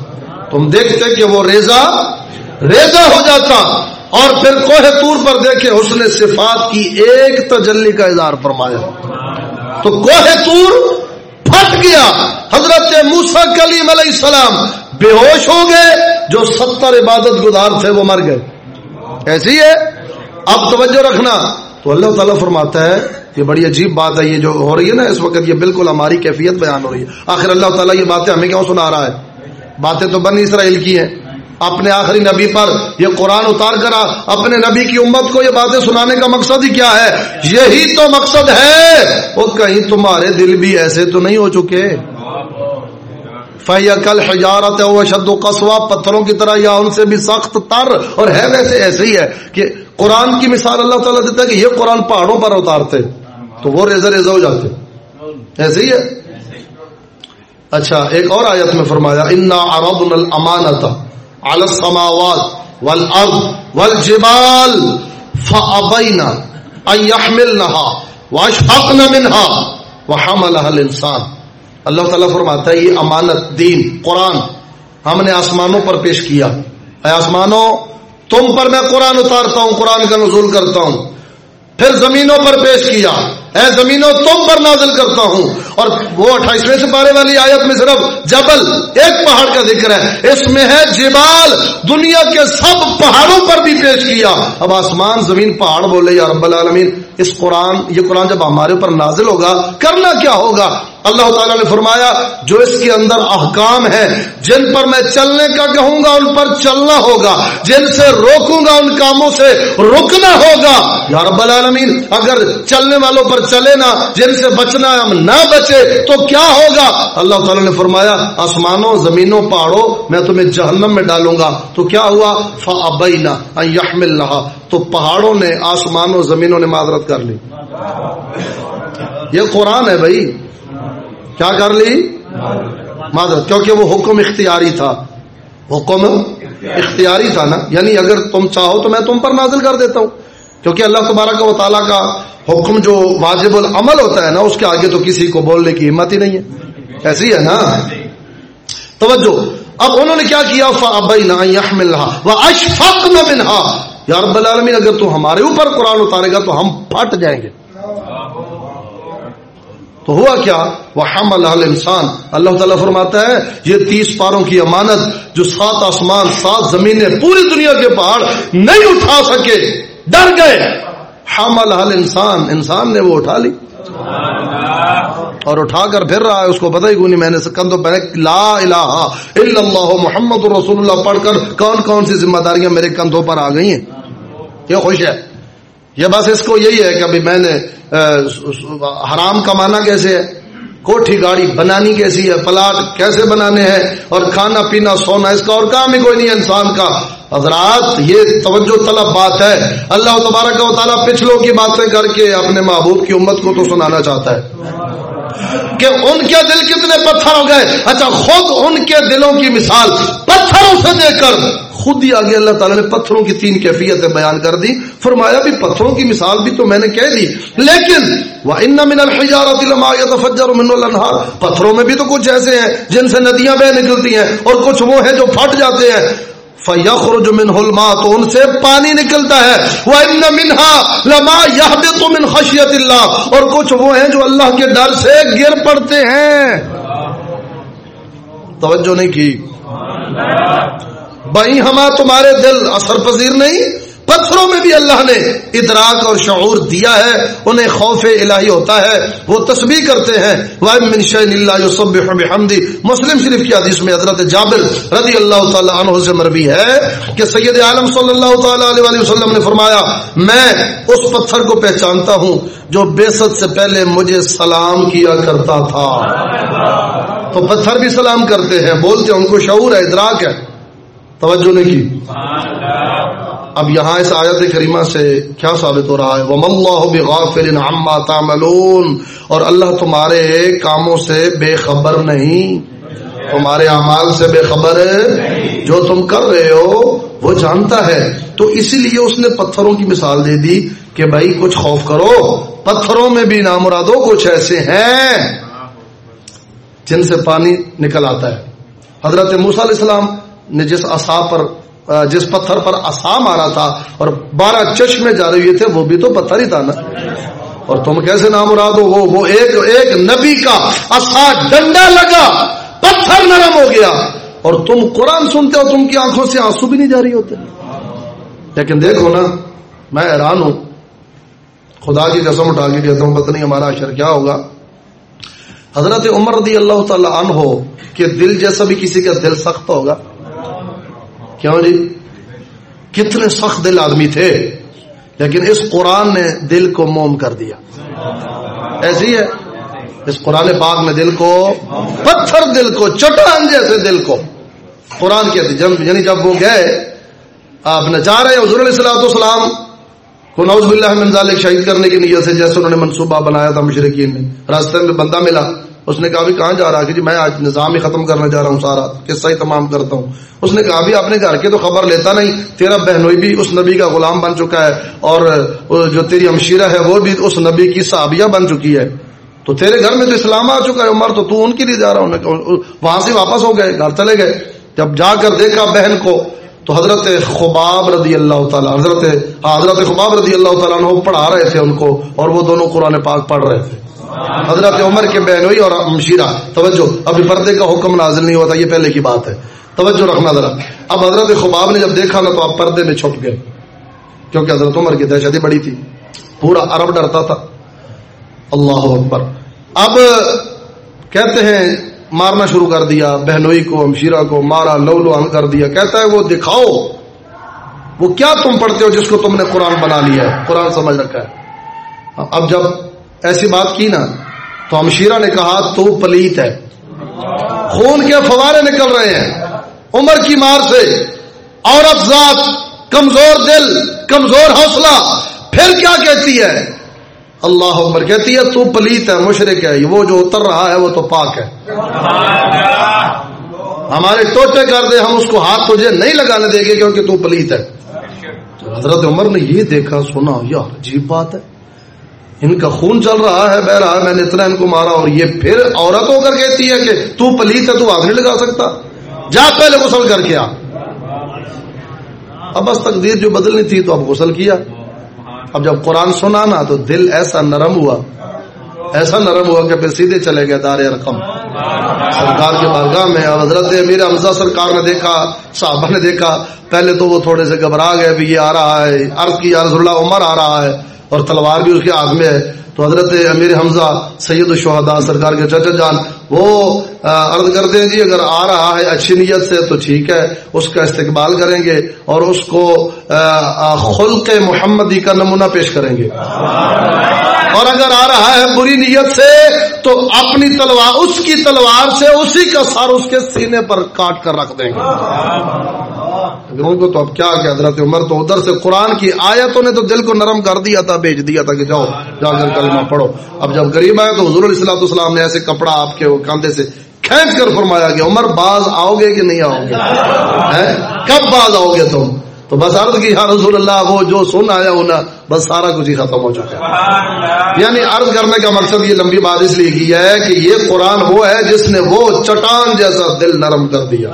S1: تم دیکھتے کہ وہ ریزا ریزا ہو جاتا اور پھر کوہ تور پر دیکھے اس نے صفات کی ایک تجلی کا اظہار فرمایا۔ تو کوہ تور پھٹ گیا۔ حضرت موسا کلیم علیہ السلام بے ہوش ہو گئے۔ جو ستر عبادت گزار تھے وہ مر گئے۔ ایسی ہے۔ اب توجہ رکھنا۔ تو اللہ تعالیٰ فرماتا ہے یہ بڑی عجیب بات ہے، یہ جو ہو رہی ہے نا، اس وقت یہ بالکل ہماری کیفیت بیان ہو رہی ہے۔ آخر اللہ تعالیٰ یہ باتیں ہمیں کیوں سنا رہا ہے؟ باتیں تو بنی اسرائیل کی ہیں۔ اپنے آخری نبی پر یہ قرآن اتار کرا اپنے نبی کی امت کو یہ باتیں سنانے کا مقصد ہی کیا ہے؟ یہی تو مقصد ہے۔ وہ کہیں تمہارے دل بھی ایسے تو نہیں ہو چکے۔ فیا کل حجارت وہ شد و قصوا پتھروں کی طرح یا ان سے بھی سخت تر، اور ہے ویسے ایسے ہی ہے کہ قرآن کی مثال اللہ تعالیٰ دیتا ہے کہ یہ قرآن پہاڑوں پر اتارتے، تو وہ ریزا ریزا ہو جاتے۔ ایسے ہی ہے؟ اچھا ایک اور آیت میں فرمایا، انا عرضنا الامانت على السماوات والارض والجبال فابينا ان يحملنها واشفقن منها وحملها الانسان اللہ تعالیٰ فرماتا ہے، یہ امانت، دین، قرآن ہم نے آسمانوں پر پیش کیا۔ اے آسمانوں، تم پر میں قرآن اتارتا ہوں، قرآن کا نزول کرتا ہوں۔ پھر زمینوں پر پیش کیا۔ اے زمینوں، تم پر نازل کرتا ہوں۔ اور وہ اٹھائیسویں سپارے والی آیت میں صرف جبل، ایک پہاڑ کا ذکر ہے۔ اس میں ہے جبال، دنیا کے سب پہاڑوں پر بھی پیش کیا۔ اب آسمان، زمین، پہاڑ بولے، یا رب العالمین، اس قرآن، یہ قرآن جب ہمارے اوپر نازل ہوگا، کرنا کیا ہوگا؟ اللہ تعالیٰ نے فرمایا، جو اس کے اندر احکام ہے جن پر میں چلنے کا کہوں گا، ان پر چلنا ہوگا، جن سے روکوں گا، ان کاموں سے رکنا ہوگا۔ یا رب العالمین، اگر چلنے والوں پر چلے نا، جن سے بچنا ہم نہ بچے، تو کیا ہوگا؟ اللہ تعالیٰ نے فرمایا، آسمانوں، زمینوں، پہاڑوں، میں تمہیں جہنم میں ڈالوں گا۔ تو کیا ہوا؟ فابینا یحمل رہا تو پہاڑوں نے، آسمانوں، زمینوں نے معذرت کر لی۔ یہ قرآن ہے بھائی۔ کیا کر لی؟ معذرت، کیونکہ وہ حکم اختیاری تھا۔ حکم اختیاری تھا نا؟ یعنی اگر تم چاہو تو میں تم پر نازل کر دیتا ہوں۔ کیونکہ اللہ تبارک و تعالیٰ کا حکم جو واجب العمل ہوتا ہے نا، اس کے آگے تو کسی کو بولنے کی ہمت ہی نہیں ہے۔ ایسی ہے نا؟ توجہ، اب انہوں نے کیا کیا؟ یحمل رہا وہ اشفق یا رب العالمین، اگر تو ہمارے اوپر قرآن اتارے گا تو ہم پھٹ جائیں گے۔ تو ہوا کیا؟ وہ ہم انسان اللہ تعالیٰ فرماتا ہے، یہ تیس پاروں کی امانت جو سات آسمان، سات زمینیں پوری دنیا کے پہاڑ نہیں اٹھا سکے، ڈر گئے۔ ہم انسان انسان نے وہ اٹھا لی۔ اور اٹھا کر پھر رہا ہے، اس کو پتہ ہی نہیں، میں نے کندھوں پہ لا الہ الا اللہ محمد رسول اللہ پڑھ کر کون کون سی ذمہ داریاں میرے کندھوں پر آ گئی ہیں؟ یہ خوش ہے؟ یہ بس اس کو یہی ہے کہ ابھی میں نے حرام کمانا کیسے ہے؟ کوٹھی گاڑی بنانی کیسی ہے؟ پلاٹ کیسے بنانے ہیں؟ اور کھانا پینا، سونا، اس کا اور کام ہی کوئی نہیں انسان کا۔ حضرات، یہ توجہ طلب بات ہے۔ اللہ تبارک و تعالیٰ پچھلوں کی باتیں کر کے اپنے محبوب کی امت کو تو سنانا چاہتا ہے۔ کہ ان کے دل کتنے پتھر ہو گئے۔ اچھا خود ان کے دلوں کی مثال پتھروں سے دے کر۔ خود ہی آگے اللہ تعالیٰ نے پتھروں کی تین کیفیتیں بیان کر دی۔ فرمایا بھی پتھروں کی مثال بھی تو میں نے کہہ دی۔ لیکن وہ ان من الحجار من الانہار پتھروں میں بھی تو کچھ ایسے ہیں جن سے ندیاں بہ نکلتی ہیں اور کچھ وہ ہیں جو پھٹ جاتے ہیں۔ فَيَخْرُجُ مِنْهُ الماء تو ان سے پانی نکلتا ہے۔ وَإِنَّ مِنْهَا لَمَا يهبط مِنْ خَشْيَةِ اللَّهِ۔ اور کچھ وہ ہیں جو اللہ کے ڈر سے گر پڑتے ہیں۔ توجہ نہیں کی۔ بھائی ہما تمہارے دل اثر پذیر نہیں؟ پتھروں میں بھی اللہ نے ادراک اور شعور دیا ہے، انہیں خوف الہی ہوتا ہے، وہ تسبیح کرتے ہیں۔ مسلم شریف کی حدیث میں حضرت جابر رضی اللہ تعالی عنہ سے مروی ہے کہ سید عالم صلی اللہ تعالی علیہ وسلم نے فرمایا، میں اس پتھر کو پہچانتا ہوں جو بیست سے پہلے مجھے سلام کیا کرتا تھا۔ تو پتھر بھی سلام کرتے ہیں، بولتے ہیں، ان کو شعور ہے، ادراک ہے۔ توجہ نہیں کی۔ اب یہاں اس آیت کریمہ سے کیا ثابت ہو رہا ہے؟ وم اللہ بغافل عما تعملون اور اللہ تمہارے کاموں سے بے خبر نہیں۔ تمہارے اعمال سے بے خبر جو تم کر رہے ہو، وہ جانتا ہے۔ تو اسی لیے اس نے پتھروں کی مثال دے دی کہ بھائی کچھ خوف کرو۔ پتھروں میں بھی نامرادو کچھ ایسے ہیں جن سے پانی نکل آتا ہے۔ حضرت موسیٰ علیہ السلام نے جس اصا پر جس پتھر پر اصا مارا تھا اور بارہ چشمے جا رہے تھے، وہ بھی تو پتھر ہی تھا نا۔ اور تم کیسے نام مراد ہو؟ وہ ایک ایک نبی کا اصا ڈنڈا لگا، پتھر نرم ہو گیا۔ اور تم قرآن سنتے ہو، تم کی آنکھوں سے آنسو بھی نہیں جاری ہوتے۔ لیکن دیکھو نا، میں حیران ہوں۔ خدا کی قسم اٹھا کے کہتا ہوں پتہ ہمارا اشر کیا ہوگا؟ حضرت عمر رضی اللہ تعالی عنہ ہو کہ دل جیسا بھی کسی کا دل سخت ہوگا۔ کیوں جی؟ کتنے سخت دل آدمی تھے، لیکن اس قرآن نے دل کو موم کر دیا۔ ایسی ہے؟ اس قرآن پاک نے دل کو، پتھر دل کو، چٹان جیسے دل کو۔ قرآن کے یعنی جب وہ گئے، آپ نے جا رہے، حضور علیہ السلام کو نوز باللہ من ذالک شہید کرنے کی نیت سے جیسے انہوں نے منصوبہ بنایا تھا مشرقین نے راستے میں بندہ ملا۔ اس نے کہا بھی کہاں جا رہا کہ جی میں آج نظام ہی ختم کرنے جا رہا ہوں سارا، قصہ ہی تمام کرتا ہوں۔ اس نے کہا بھی اپنے گھر کے تو خبر لیتا نہیں، تیرا بہنوئی بھی اس نبی کا غلام بن چکا ہے اور جو تیری ہمشیرہ ہے وہ بھی اس نبی کی صحابیہ بن چکی ہے۔ تو تیرے گھر میں تو اسلام آ چکا ہے عمر، تو تو ان کے لیے جا رہا ہوں۔ وہاں سے واپس ہو گئے، گھر چلے گئے۔ جب جا کر دیکھا بہن کو، تو حضرت خباب رضی اللہ تعالیٰ، حضرت ہاں، حضرت خباب رضی اللہ تعالیٰ عنہ پڑھا رہے تھے ان کو اور وہ دونوں قرآن پاک پڑھ رہے تھے۔ حضرت عمر کے بہن ہوئی اور مشیرہ. توجہ. ابھی پردے کا حکم نازل نہیں ہوتا یہ پہلے کی بات ہے. توجہ رکھنا ذرا. اب حضرت خباب نے جب دیکھا نا تو آپ پردے میں چھپ گئے کیونکہ حضرت عمر کی دہشت بڑی تھی. پورا عرب ڈرتا تھا. اللہ اکبر. اب کہتے ہیں، مارنا شروع کر دیا، بہنوئی کو ہمشیرہ کو مارا، لو لو کر دیا. کہتا ہے وہ، دکھاؤ. وہ کیا تم پڑھتے ہو جس کو تم نے قرآن بنا لیا ہے؟ قرآن سمجھ رکھا ہے. اب جب ایسی بات کی نا؟ تو ہمشیرہ نے کہا، تو پلیت ہے۔ خون کے فوارے نکل رہے ہیں۔ عمر کی مار سے۔ عورت ذات، کمزور دل، کمزور حوصلہ۔ پھر کیا کہتی ہے؟ اللہ عمر کہتی ہے، تو پلیت ہے، مشرق ہے۔ وہ جو اتر رہا ہے، وہ تو پاک ہے۔ ہمارے ٹوٹے کر دے، ہم اس کو ہاتھ تجھے نہیں لگانے دیں گے کیونکہ تو پلیت ہے۔ حضرت عمر نے یہ دیکھا، سنا، یار، عجیب بات ہے۔ ان کا خون چل رہا ہے بہ رہا ہے میں نے اتنا ان کو مارا اور یہ پھر عورت ہو کر کہتی ہے کہ تو پلیت ہے، تو آگ نہیں لگا سکتا۔ جا پہلے غسل کر کے آ۔ اب بس تقدیر جو بدلنی تھی تو اب غسل کیا۔ اب جب قرآن سنا نا تو دل ایسا نرم ہوا۔ ایسا نرم ہوا کہ پھر سیدھے چلے گئے دار رقم سرکار کے بارگاہ میں حضرت امیر حمزہ سرکار نے دیکھا، صحابہ نے دیکھا۔ پہلے تو وہ تھوڑے سے گھبرا گئے بھی یہ آ رہا ہے، عرض کی، عرض اللہ، عمر آ رہا ہے۔ اور تلوار بھی اس کے ہاتھ میں ہے۔ تو حضرت امیر حمزہ سید الشہداء سرکار کے چچا جان، وہ عرض کرتے ہیں جی اگر آ رہا ہے اچھی نیت سے تو ٹھیک ہے، اس کا استقبال کریں گے اور اس کو خلق محمدی کا نمونہ پیش کریں گے۔ اور اگر آ رہا ہے بری نیت سے تو اپنی تلوار، اس کی تلوار سے اسی کا سار اس کے سینے پر کاٹ کر رکھ دیں گے۔ کو تو اب کیا کہ حضرت عمر تو ادھر سے قرآن کی آیتوں نے تو دل کو نرم کر دیا تھا، بھیج دیا تھا کہ جاؤ جا کر کلمہ پڑھو۔ اب جب غریب آئے تو حضور علیہ السلام السلام نے ایسے کپڑا آپ کے کاندھے سے کھینچ کر فرمایا کہ عمر، باز آؤ گے کہ نہیں آؤ گے؟ کب باز آؤ گے تم؟ تو بس عرض کی ہاں رسول اللہ وہ جو سن آیا ہونا بس سارا کچھ ہی ختم ہو چکا ہے۔ یعنی عرض کرنے کا مقصد یہ لمبی بات اس لیے کی ہے کہ یہ قرآن وہ ہے جس نے وہ چٹان جیسا دل نرم کر دیا۔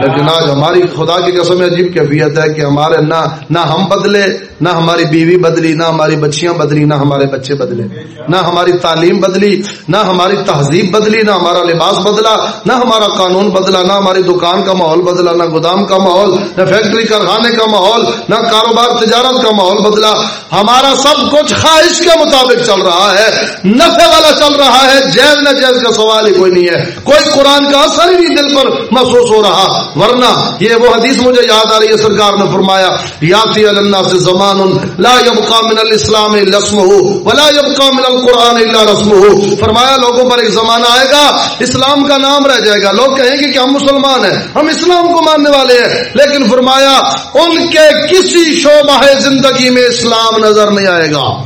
S1: لیکن آج ہماری خدا کی قسم عجیب کیفیت ہے کہ ہمارے نہ نہ ہم بدلے نہ ہماری بیوی بدلی نہ ہماری بچیاں بدلی نہ ہمارے بچے بدلے۔ نہ ہماری تعلیم بدلی نہ ہماری تہذیب بدلی نہ ہمارا لباس بدلا نہ ہمارا قانون بدلا نہ ہماری دکان کا ماحول بدلا نہ گودام کا ماحول نہ فیکٹری کارخانے کا ماحول، نہ کاروبار، تجارت کا ماحول بدلا۔ ہمارا سب کچھ خواہش کے مطابق چل رہا ہے۔ نفع والا چل رہا ہے۔ جیز نہ جیز کا سوال ہی کوئی نہیں ہے۔ کوئی قرآن کا اثر ہی نہیں دل پر محسوس ہو رہا۔ ورنہ یہ وہ حدیث مجھے یاد آ رہی ہے، سرکار نے فرمایا، یاتی اللہ سے زمان لا يبقى من الاسلام لسمه ولا يبقى من القران الا رسمه فرمایا، لوگوں پر ایک زمانہ آئے گا، اسلام کا نام رہ جائے گا۔ لوگ کہیں گے کہ ہم مسلمان ہیں، ہم اسلام کو ماننے والے ہیں۔ لیکن فرمایا ان کے کسی شعبہ زندگی میں اسلام نظر نہیں آئے گا۔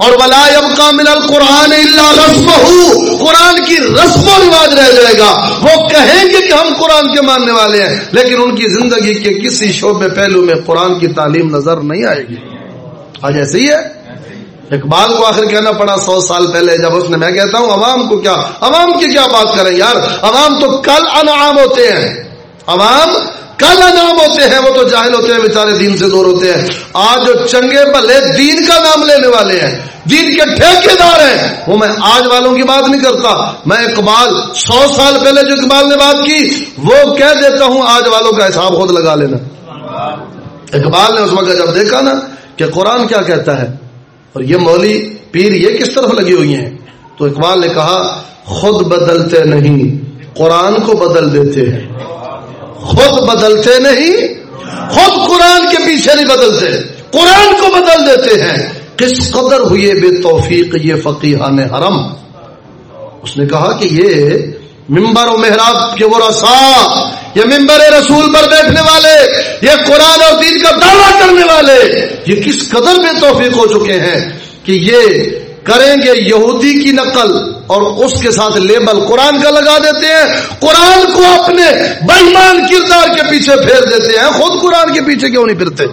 S1: اور ولاب کا من القرآن اللہ رسم قرآن کی رسم و رواج رہ جائے گا۔ وہ کہیں گے کہ ہم قرآن کے ماننے والے ہیں، لیکن ان کی زندگی کے کسی شعبے پہلو میں قرآن کی تعلیم نظر نہیں آئے گی۔ آج ایسے ہی ہے۔ اقبال کو آخر کہنا پڑا سو سال پہلے، جب اس نے میں کہتا ہوں، عوام کو کیا؟ عوام کی کیا بات کریں یار؟ عوام تو کل انعام ہوتے ہیں۔ عوام کل نام ہوتے ہیں، وہ تو جاہل ہوتے ہیں، بیچارے دین سے دور ہوتے ہیں۔ آج جو چنگے بھلے دین کا نام لینے والے ہیں، دین کے ٹھیکے دار ہیں، وہ میں آج والوں کی بات نہیں کرتا۔ میں اقبال سو سال پہلے جو اقبال نے بات کی، وہ کہہ دیتا ہوں، آج والوں کا حساب خود لگا لینا۔ اقبال نے اس وقت جب دیکھا نا کہ قرآن کیا کہتا ہے، اور یہ مولی پیر یہ کس طرف لگی ہوئی ہیں، تو اقبال نے کہا، خود بدلتے نہیں، قرآن کو بدل دیتے ہیں۔ خود بدلتے نہیں، خود قرآن کے پیچھے نہیں بدلتے، قرآن کو بدل دیتے ہیں۔ کس قدر ہوئے بے توفیق یہ فقیحان حرم؟ اس نے کہا کہ یہ ممبر و محراب کے وہ رسا یہ ممبر رسول پر بیٹھنے والے، یہ قرآن اور دین کا دعویٰ کرنے والے، یہ کس قدر بے توفیق ہو چکے ہیں کہ یہ کریں گے یہودی کی نقل۔ اور اس کے ساتھ لیبل قرآن کا لگا دیتے ہیں، قرآن کو اپنے بہمان کردار کے پیچھے پھیر دیتے ہیں۔ خود قرآن کے پیچھے کیوں نہیں پھرتے؟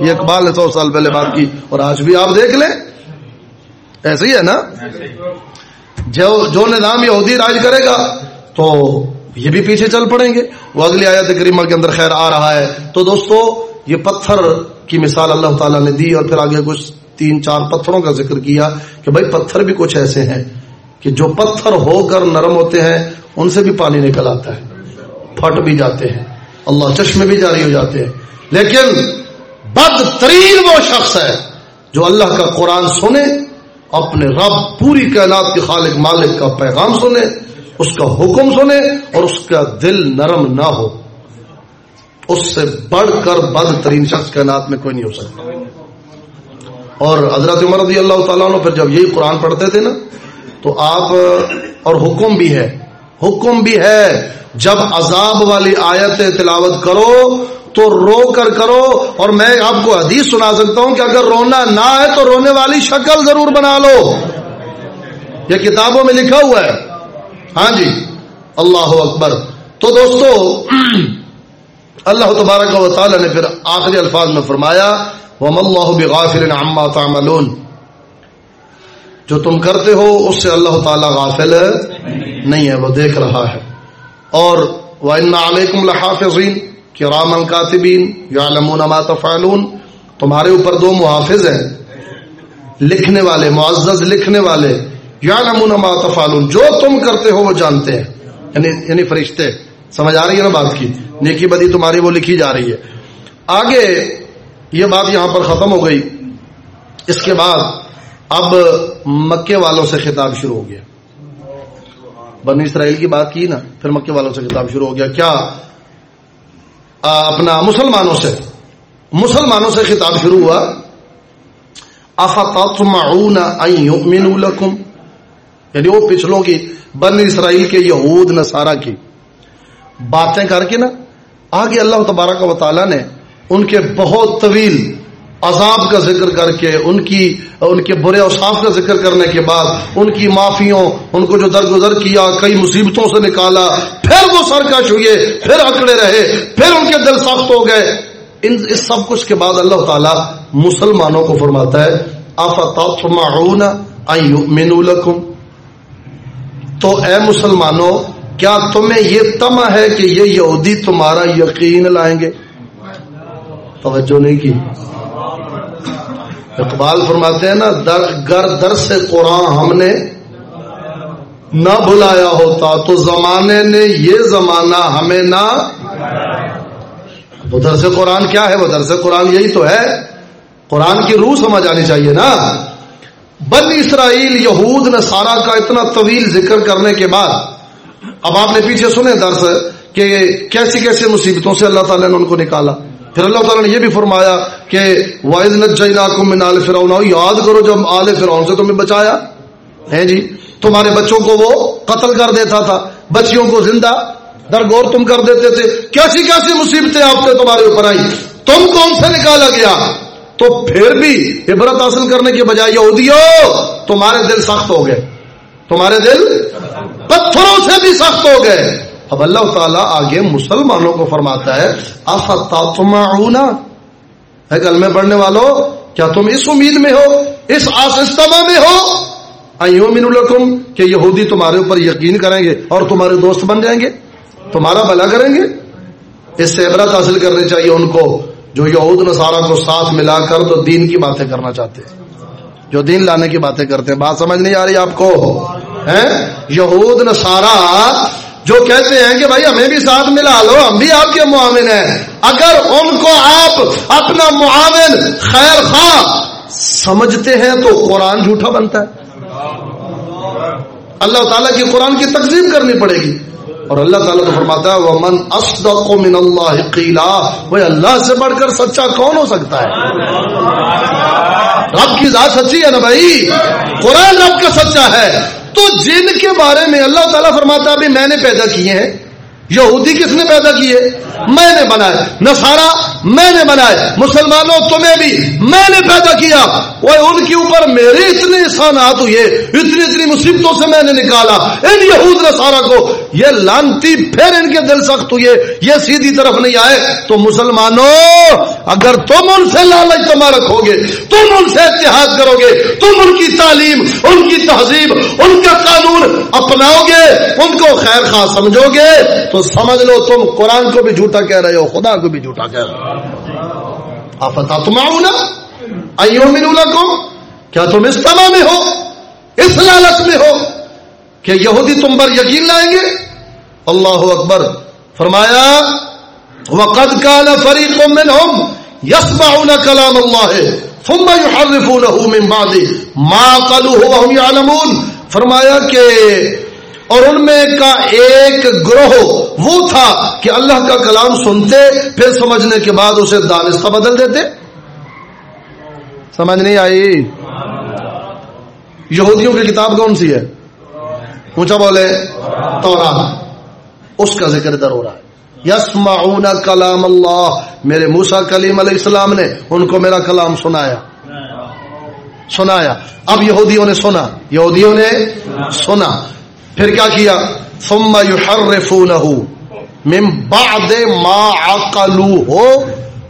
S1: یہ اقبال نے سو سال پہلے بات کی اور آج بھی آپ دیکھ لیں۔ ایسے ہی ہے نا؟ جو جو نظام یہودی راج کرے گا تو یہ بھی پیچھے چل پڑیں گے۔ وہ اگلی آیت کریمہ کے اندر خیر آ رہا ہے۔ تو دوستو، یہ پتھر کی مثال اللہ تعالیٰ نے دی اور پھر آگے کچھ تین چار پتھروں کا ذکر کیا کہ بھائی پتھر بھی کچھ ایسے ہیں کہ جو پتھر ہو کر نرم ہوتے ہیں، ان سے بھی پانی نکل آتا ہے۔ پھٹ بھی جاتے ہیں۔ اللہ چشمے بھی جاری ہو جاتے ہیں۔ لیکن بدترین وہ شخص ہے جو اللہ کا قرآن سنے، اپنے رب پوری کائنات کے خالق مالک کا پیغام سنے، اس کا حکم سنے اور اس کا دل نرم نہ ہو۔ اس سے بڑھ کر بدترین شخص کائنات میں کوئی نہیں ہو سکتا۔ اور حضرت عمر رضی اللہ تعالیٰ نے پھر جب یہی قرآن پڑھتے تھے نا، تو آپ، اور حکم بھی ہے، حکم بھی ہے، جب عذاب والی آیت تلاوت کرو تو رو کر کرو، اور میں آپ کو حدیث سنا سکتا ہوں کہ اگر رونا نہ ہے تو رونے والی شکل ضرور بنا لو۔ یہ کتابوں میں لکھا ہوا ہے۔ ہاں جی اللہ اکبر۔ تو دوستو، اللہ تبارک و تعالی نے پھر آخری الفاظ میں فرمایا وم اللہ بغافل عما تعملون۔ جو تم کرتے ہو، اس سے اللہ تعالی غافل نہیں ہے، وہ دیکھ رہا ہے۔ اور وَإِنَّ عَلَيْكُمْ لَحَافِظِينَ۔ کرام الکاتبین یعلمون ما تفعلون۔ تمہارے اوپر دو محافظ ہیں۔ لکھنے والے، معزز لکھنے والے۔ یعلمون ما تفعلون۔ جو تم کرتے ہو، وہ جانتے ہیں۔ یعنی یعنی فرشتے۔ سمجھ آ رہی ہے نا بات کی؟ نیکی بدی تمہاری وہ لکھی جا رہی ہے۔ آگے یہ بات یہاں پر ختم ہو گئی۔ اس کے بعد اب مکے والوں سے خطاب شروع ہو گیا۔ بنی اسرائیل کی بات کی نا، پھر مکے والوں سے خطاب شروع ہو گیا۔ کیا اپنا مسلمانوں سے مسلمانوں سے خطاب شروع ہوا؟ لکم۔ یعنی وہ پچھلوں کی بن اسرائیل کے یہود، نصارہ کی۔ باتیں کر کے نا، آگے اللہ تبارک و تعالی نے ان کے بہت طویل عذاب کا ذکر کر کے، ان کی، ان کے برے اوصاف کا ذکر کرنے کے بعد، ان کی معافیوں، ان کو جو درگزر کیا، کئی مصیبتوں سے نکالا، پھر وہ سرکش ہوئے پھر اکڑے رہے، پھر ان کے دل سخت ہو گئے۔ ان، اس سب کچھ کے بعد اللہ تعالی مسلمانوں کو فرماتا ہے لکم تو اے مسلمانوں، کیا تمہیں یہ تما ہے کہ یہ یہودی تمہارا یقین لائیں گے؟ توجہ نہیں کی۔ اقبال فرماتے ہیں نا، در گر در سے قرآن ہم نے نہ بلایا ہوتا، تو زمانے نے یہ زمانہ ہمیں نہ وہ درس قرآن کیا ہے؟ وہ درس قرآن یہی تو ہے۔ قرآن کی روح سمجھ آنی چاہیے نا۔ بن اسرائیل، یہود نے سارا کا اتنا طویل ذکر کرنے کے بعد، اب آپ نے پیچھے سنے درس کہ کیسی کیسی مصیبتوں سے اللہ تعالیٰ نے ان کو نکالا۔ پھر اللہ تعالیٰ نے یہ بھی فرمایا کہ واحد من آل فرعون یاد کرو جب آل فرعون سے تمہیں بچایا ہے جی؟ تمہارے بچوں کو وہ قتل کر دیتا تھا، بچیوں کو زندہ درگور تم کر دیتے تھے۔ کیسی کیسی مصیبتیں آپ سے تمہارے اوپر آئی تم کون سے نکالا گیا؟ تو پھر بھی عبرت حاصل کرنے کے بجائے یہودیو تمہارے دل سخت ہو گئے۔ تمہارے دل پتھروں سے بھی سخت ہو گئے۔ اب اللہ تعالیٰ آگے مسلمانوں کو فرماتا ہے کل میں پڑھنے والوں کیا تم اس امید میں ہو، اس آسما میں ہو؟ من الکم کہ یہودی تمہارے اوپر یقین کریں گے اور تمہارے دوست بن جائیں گے؟ تمہارا بھلا کریں گے؟ اس سے عبرت حاصل کرنی چاہیے ان کو، جو یہود، نصارہ کو ساتھ ملا کر تو دین کی باتیں کرنا چاہتے ہیں۔ جو دین لانے کی باتیں کرتے ہیں۔ بات سمجھ نہیں آ رہی آپ کو؟ یہود، نصارہ جو کہتے ہیں کہ بھائی ہمیں بھی ساتھ ملا لو، ہم بھی آپ کے معاون ہیں۔ اگر ان کو آپ اپنا معاون خیر خواہ سمجھتے ہیں تو قرآن جھوٹا بنتا ہے۔ اللہ تعالیٰ کی قرآن کی تقسیم کرنی پڑے گی۔ اور اللہ تعالیٰ تو فرماتا ہے وہ من اصدق من اللہ قیلا وہ اللہ سے بڑھ کر سچا کون ہو سکتا ہے؟ رب کی ذات سچی ہے نا بھائی؟ قرآن رب کا سچا ہے۔ تو جن کے بارے میں اللہ تعالیٰ فرماتا ہے میں نے پیدا کیے ہیں۔ یہودی کس نے پیدا کیے؟ میں نے بنائے۔ نسارا میں نے بنائے۔ مسلمانوں تمہیں بھی میں نے پیدا کیا۔ وہ ان کے اوپر میرے اتنے احسانات ہوئے، اتنی اتنی مصیبتوں سے میں نے نکالا۔ ان یہود نسارا کو یہ لانتی پھر ان کے دل سخت ہوئے، یہ سیدھی طرف نہیں آئے۔ تو مسلمانوں اگر تم ان سے لالچ تما رکھو گے تم ان سے اتحاد کرو گے تم ان کی تعلیم، ان کی تہذیب، ان کا قانون اپناؤ گے ان کو خیر خواہ سمجھو گے تو سمجھ لو تم قرآن کو بھی جھوٹا کہہ رہے ہو، خدا کو بھی جھوٹا کہہ رہے ہو۔ آفتا تم آؤ کو کیا تم اس تما میں ہو؟ اس لالچ میں ہو؟ کہ یہودی تم پر یقین لائیں گے؟ اللہ اکبر، فرمایا وقد کال فریق منہم یسمعون کلام اللہ ثم يحرفونه من بعد ما قالوا وهم يعلمون. فرمایا کہ اور ان میں کا ایک گروہ وہ تھا کہ اللہ کا کلام سنتے، پھر سمجھنے کے بعد اسے دانستہ بدل دیتے۔ سمجھ نہیں آئی؟ یہودیوں کی کتاب کون سی ہے؟ اونچا بولے تو اس کا ذکر ادھر ہو رہا ہے۔ یسمعون کلام اللہ۔ میرے موسا کلیم علیہ السلام نے ان کو میرا کلام سنایا۔ سنایا۔ اب یہودیوں نے سنا۔ یہودیوں نے سنا۔ پھر کیا کیا؟ ثم يحرفونه من بعد ما عقلوه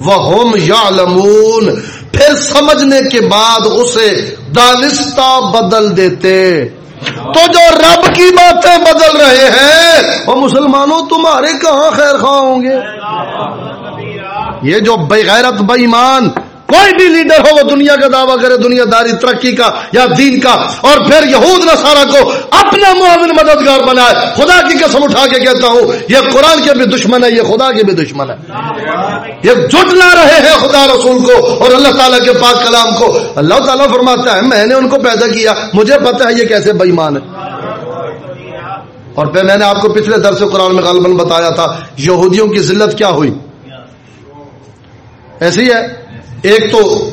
S1: وهم يعلمون پھر سمجھنے کے بعد اسے دانستہ بدل دیتے۔ تو جو رب کی باتیں بدل رہے ہیں، وہ مسلمانوں تمہارے کہاں خیر خواہ ہوں گے؟ یہ جو بے غیرت، بے ایمان کوئی بھی لیڈر ہو وہ دنیا کا دعویٰ کرے، دنیا داری، ترقی کا یا دین کا، اور پھر یہود نصارہ کو اپنا معاون مددگار بنائے۔ خدا کی قسم اٹھا کے کہتا ہوں، یہ قرآن کے بھی دشمن ہے، یہ خدا کے بھی دشمن ہے۔ یہ جٹ نہ رہے ہیں خدا رسول کو اور اللہ تعالیٰ کے پاک کلام کو۔ اللہ تعالیٰ فرماتا ہے، میں نے ان کو پیدا کیا، مجھے پتا ہے یہ کیسے بےمان ہے اور پھر میں نے آپ کو پچھلے درس قرآن میں غالباً بتایا تھا، یہودیوں کی ذلت کیا ہوئی؟ ایسی ہے۔ ایک تو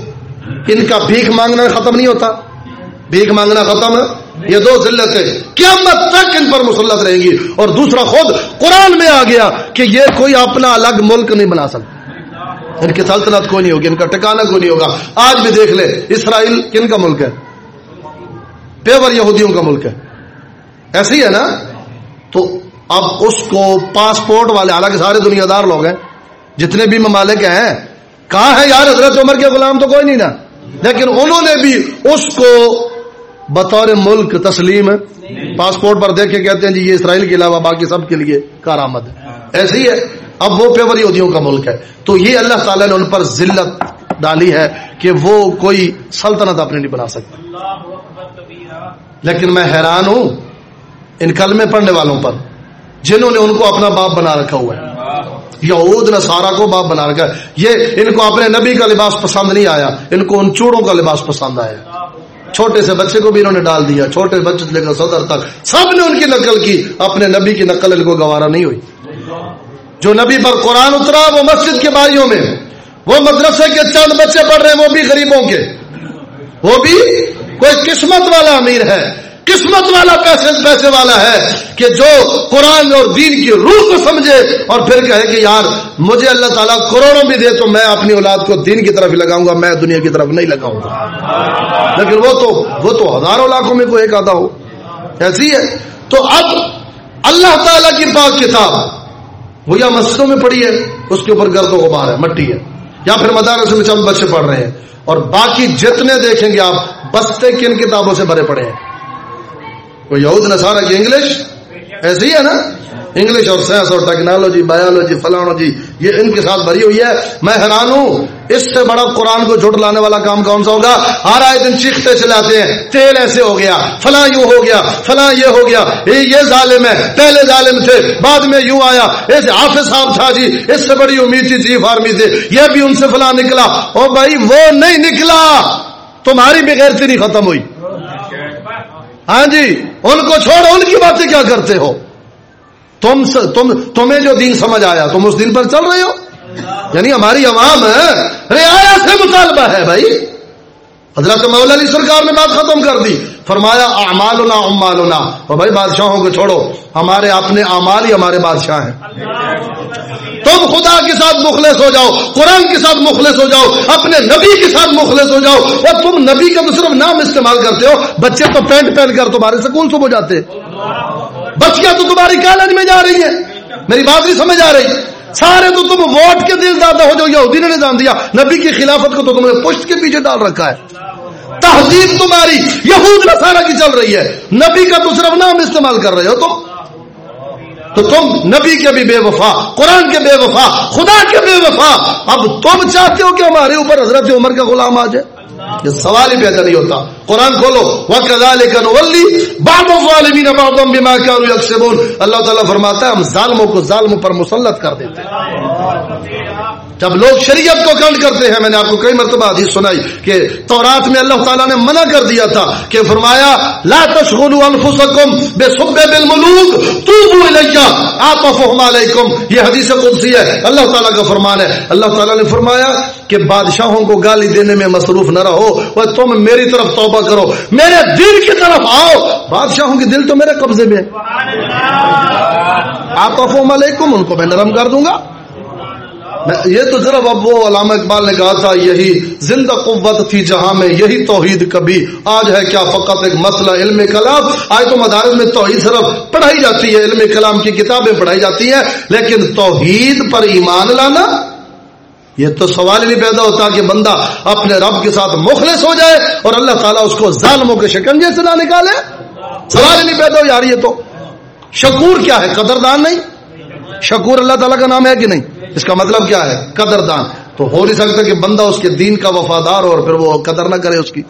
S1: ان کا بھیک مانگنا ختم نہیں ہوتا۔ بھیک مانگنا ختم۔ یہ دو ذلت ہے کیا تک ان پر مسلط رہیں گی۔ اور دوسرا خود قرآن میں آ گیا کہ یہ کوئی اپنا الگ ملک نہیں بنا سکتا۔ ان کی سلطنت کوئی نہیں ہوگی، ان کا ٹکانا کوئی نہیں ہوگا۔ آج بھی دیکھ لے اسرائیل کن کا ملک ہے؟ پیور یہودیوں کا ملک ہے۔ ایسے ہی ہے نا؟ تو اب اس کو پاسپورٹ والے، حالانکہ سارے دنیا دار لوگ ہیں، جتنے بھی ممالک ہیں کہاں ہے یار حضرت عمر کے غلام تو کوئی نہیں نا؟ لیکن انہوں نے بھی اس کو بطور ملک تسلیم پاسپورٹ پر دیکھ کے کہتے ہیں جی یہ اسرائیل کے علاوہ باقی سب کے لیے کارآمد ہے۔ ایسے ہی ہے۔ اب وہ پیور یہودیوں کا ملک ہے۔ تو یہ اللہ تعالیٰ نے ان پر ذلت ڈالی ہے کہ وہ کوئی سلطنت اپنی نہیں بنا سکتے۔ لیکن میں حیران ہوں ان کلمے پڑھنے والوں پر جنہوں نے ان کو اپنا باپ بنا رکھا ہوا ہے۔ یہود نے سارا کو باپ بنا رکھا یہ ان کو اپنے نبی کا لباس پسند نہیں آیا۔ ان کو ان چوڑوں کا لباس پسند آیا۔ چھوٹے سے بچے کو بھی انہوں نے ڈال دیا۔ چھوٹے بچے سے لے کر صدر تک سب نے ان کی نقل کی۔ اپنے نبی کی نقل ان کو گوارا نہیں ہوئی۔ جو نبی پر قرآن اترا، وہ مسجد کے باریوں میں، وہ مدرسے کے چند بچے پڑھ رہے ہیں، وہ بھی غریبوں کے۔ وہ بھی کوئی قسمت والا امیر ہے۔ قسمت والا پیسے پیسے والا ہے کہ جو قرآن اور دین کی روح کو سمجھے اور پھر کہے کہ یار مجھے اللہ تعالیٰ کروڑوں بھی دے تو میں اپنی اولاد کو دین کی طرف ہی لگاؤں گا، میں دنیا کی طرف نہیں لگاؤں گا۔ لیکن وہ تو وہ تو ہزاروں لاکھوں میں کوئی ایک آتا ہو۔ ایسی ہے۔ تو اب اللہ تعالیٰ کی پاک کتاب وہ یا مسجدوں میں پڑھی ہے، اس کے اوپر گرد و غبار ہے، مٹی ہے۔ یا پھر مدارس میں چند بچے پڑھ رہے ہیں۔ اور باقی جتنے دیکھیں گے آپ، بستے کن کتابوں سے بھرے پڑے ہیں؟ یہود نسارا کی انگلش؟ ایسی ہی ہے نا؟ انگلش اور سائنس اور ٹیکنالوجی بایولوجی فلانوجی، یہ ان کے ساتھ بھری ہوئی ہے۔ میں حیران ہوں، اس سے بڑا قرآن کو جھوٹ لانے والا کام کون سا ہوگا؟ ہر آئے دن چیختے چلاتے ہیں، تیل ایسے ہو گیا، فلاں یوں ہو گیا، فلاں یہ ہو گیا، یہ ظالم ہے، پہلے ظالم تھے، بعد میں یوں آیا۔ ایسے حافظ صاحب تھا جی اس سے بڑی امید تھی، چیف آرمی سے یہ بھی ان سے فلاں نکلا۔ او بھائی، وہ نہیں نکلا۔ تمہاری بغیرتی نہیں ختم ہوئی۔ ہاں جی ان کو چھوڑو، ان کی باتیں کیا کرتے ہو؟ تم تم، تمہیں جو دین سمجھ آیا، تم اس دن پر چل رہے ہو؟ یعنی ہماری عوام رعایا سے مطالبہ ہے بھائی۔ حضرت مولا علی سرکار نے بات ختم کر دی۔ فرمایا، اعمالنا امالنا اور بھائی، بادشاہوں کو چھوڑو۔ ہمارے اپنے اعمال ہی ہمارے بادشاہ ہیں۔ تم خدا کے ساتھ مخلص ہو جاؤ، قرآن کے ساتھ مخلص ہو جاؤ، اپنے نبی کے ساتھ مخلص ہو جاؤ، اور تم نبی کا تو صرف نام استعمال کرتے ہو، بچے تو پینٹ پہن کر تمہارے سکون صبح جاتے بچیاں تو تمہاری کالج میں جا رہی ہیں۔ میری بات نہیں سمجھ آ رہی۔ سارے تو تم ووٹ کے دل دادا ہو جو یہودی نے نظام دیا۔ نبی کی خلافت کو تو تم نے پشت کے پیچھے ڈال رکھا ہے۔ تہذیب تمہاری، یہود نسارا کی چل رہی ہے۔ نبی کا تو صرف نام استعمال کر رہے ہو تم۔ تو تم نبی کے بھی بے وفا، قرآن کے بے وفا، خدا کے بے وفا۔ اب تم چاہتے ہو کہ ہمارے اوپر حضرت عمر کا غلام آ جائے؟ یہ سوال ہی پیدا نہیں ہوتا۔ قرآن کھولو۔ اللہ تعالیٰ فرماتا ہے، ہم ظالموں کو ظالموں پر مسلط کر دیتے جب لوگ شریعت کو کنڈ کرتے ہیں میں نے آپ کو کئی مرتبہ حدیث سنائی کہ تورات میں اللہ تعالیٰ نے منع کر دیا تھا کہ فرمایا لا تشغلوا انفسکم بسب بالملوک توبوا الیہ آطفهم علیکم۔ یہ حدیث قدسی ہے۔ اللہ تعالیٰ کا فرمان ہے۔ اللہ تعالیٰ نے فرمایا کہ بادشاہوں کو گالی دینے میں مصروف نہ رہو اور تم میری طرف توبہ کرو۔ میرے دل کی طرف آؤ۔ بادشاہوں کے دل تو میرے قبضے میں آطفهم علیکم ان کو میں نرم کر دوں گا۔ یہ تو صرف اب وہ علامہ اقبال نے کہا تھا، یہی زندہ قوت تھی جہاں میں یہی توحید کبھی، آج ہے کیا فقط ایک مسئلہ علم کلام؟ آج تو مدارس میں توحید صرف پڑھائی جاتی ہے، علم کلام کی کتابیں پڑھائی جاتی ہیں، لیکن توحید پر ایمان لانا، یہ تو سوال نہیں پیدا ہوتا کہ بندہ اپنے رب کے ساتھ مخلص ہو جائے اور اللہ تعالیٰ اس کو ظالموں کے شکنجے سے نہ نکالے۔ سوال نہیں پیدا ہو یار، یہ تو شکور کیا ہے؟ قدردان نہیں۔ شکور اللہ تعالیٰ کا نام ہے کہ نہیں؟ اس کا مطلب کیا ہے؟ قدر دان تو ہو نہیں سکتا کہ بندہ اس کے دین کا وفادار اور پھر وہ قدر نہ کرے اس کی۔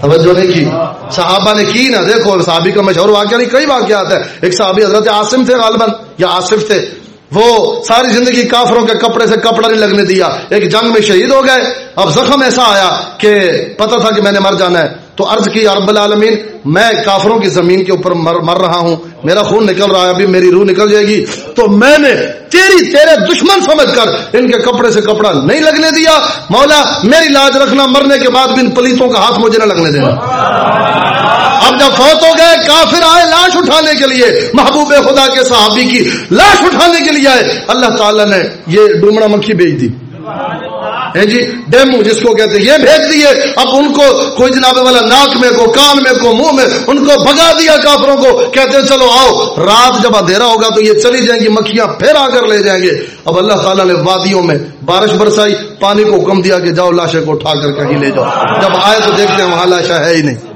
S1: توجہ نہیں کی؟ صحابہ نے کی نا، دیکھو، صحابی کا مشہور واقعہ نہیں، کئی واقعات ہے ایک صحابی حضرت عاصم تھے غالباً، یا آصف تھے۔ وہ ساری زندگی کافروں کے کپڑے سے کپڑا نہیں لگنے دیا۔ ایک جنگ میں شہید ہو گئے۔ اب زخم ایسا آیا کہ پتا تھا کہ میں نے مر جانا ہے۔ تو عرض کی رب العالمین، میں کافروں کی زمین کے اوپر مر مر رہا ہوں، میرا خون نکل رہا ہے، ابھی میری روح نکل جائے گی. تو میں نے تیری، تیرے دشمن سمجھ کر ان کے کپڑے سے کپڑا نہیں لگنے دیا۔ مولا، میری لاج رکھنا مرنے کے بعد بھی ان پلیتوں کا ہاتھ مجھے نہ لگنے دینا۔ اب جب فوت ہو گئے، کافر آئے لاش اٹھانے کے لیے۔ محبوب خدا کے صحابی کی لاش اٹھانے کے لیے آئے۔ اللہ تعالیٰ نے یہ ڈومڑا مکھی بھیج دی۔ جی؟ ڈیمو جس کو کہتے ہیں، یہ بھیج دیے۔ اب ان کو کوئی جناب والا ناک میں کو، کان میں کو، منہ میں ان کو بگا دیا کافروں کو۔ کہتے ہیں، چلو آؤ۔ رات جب اندھیرا ہوگا تو یہ چلی جائیں گی، مکھیاں پھر آ کر لے جائیں گے۔ اب اللہ تعالیٰ نے وادیوں میں بارش برسائی، پانی کو کم دیا کہ جاؤ لاشے کو اٹھا کر کہیں لے جاؤ۔ جب آئے تو دیکھتے ہیں وہاں لاشا ہے ہی نہیں۔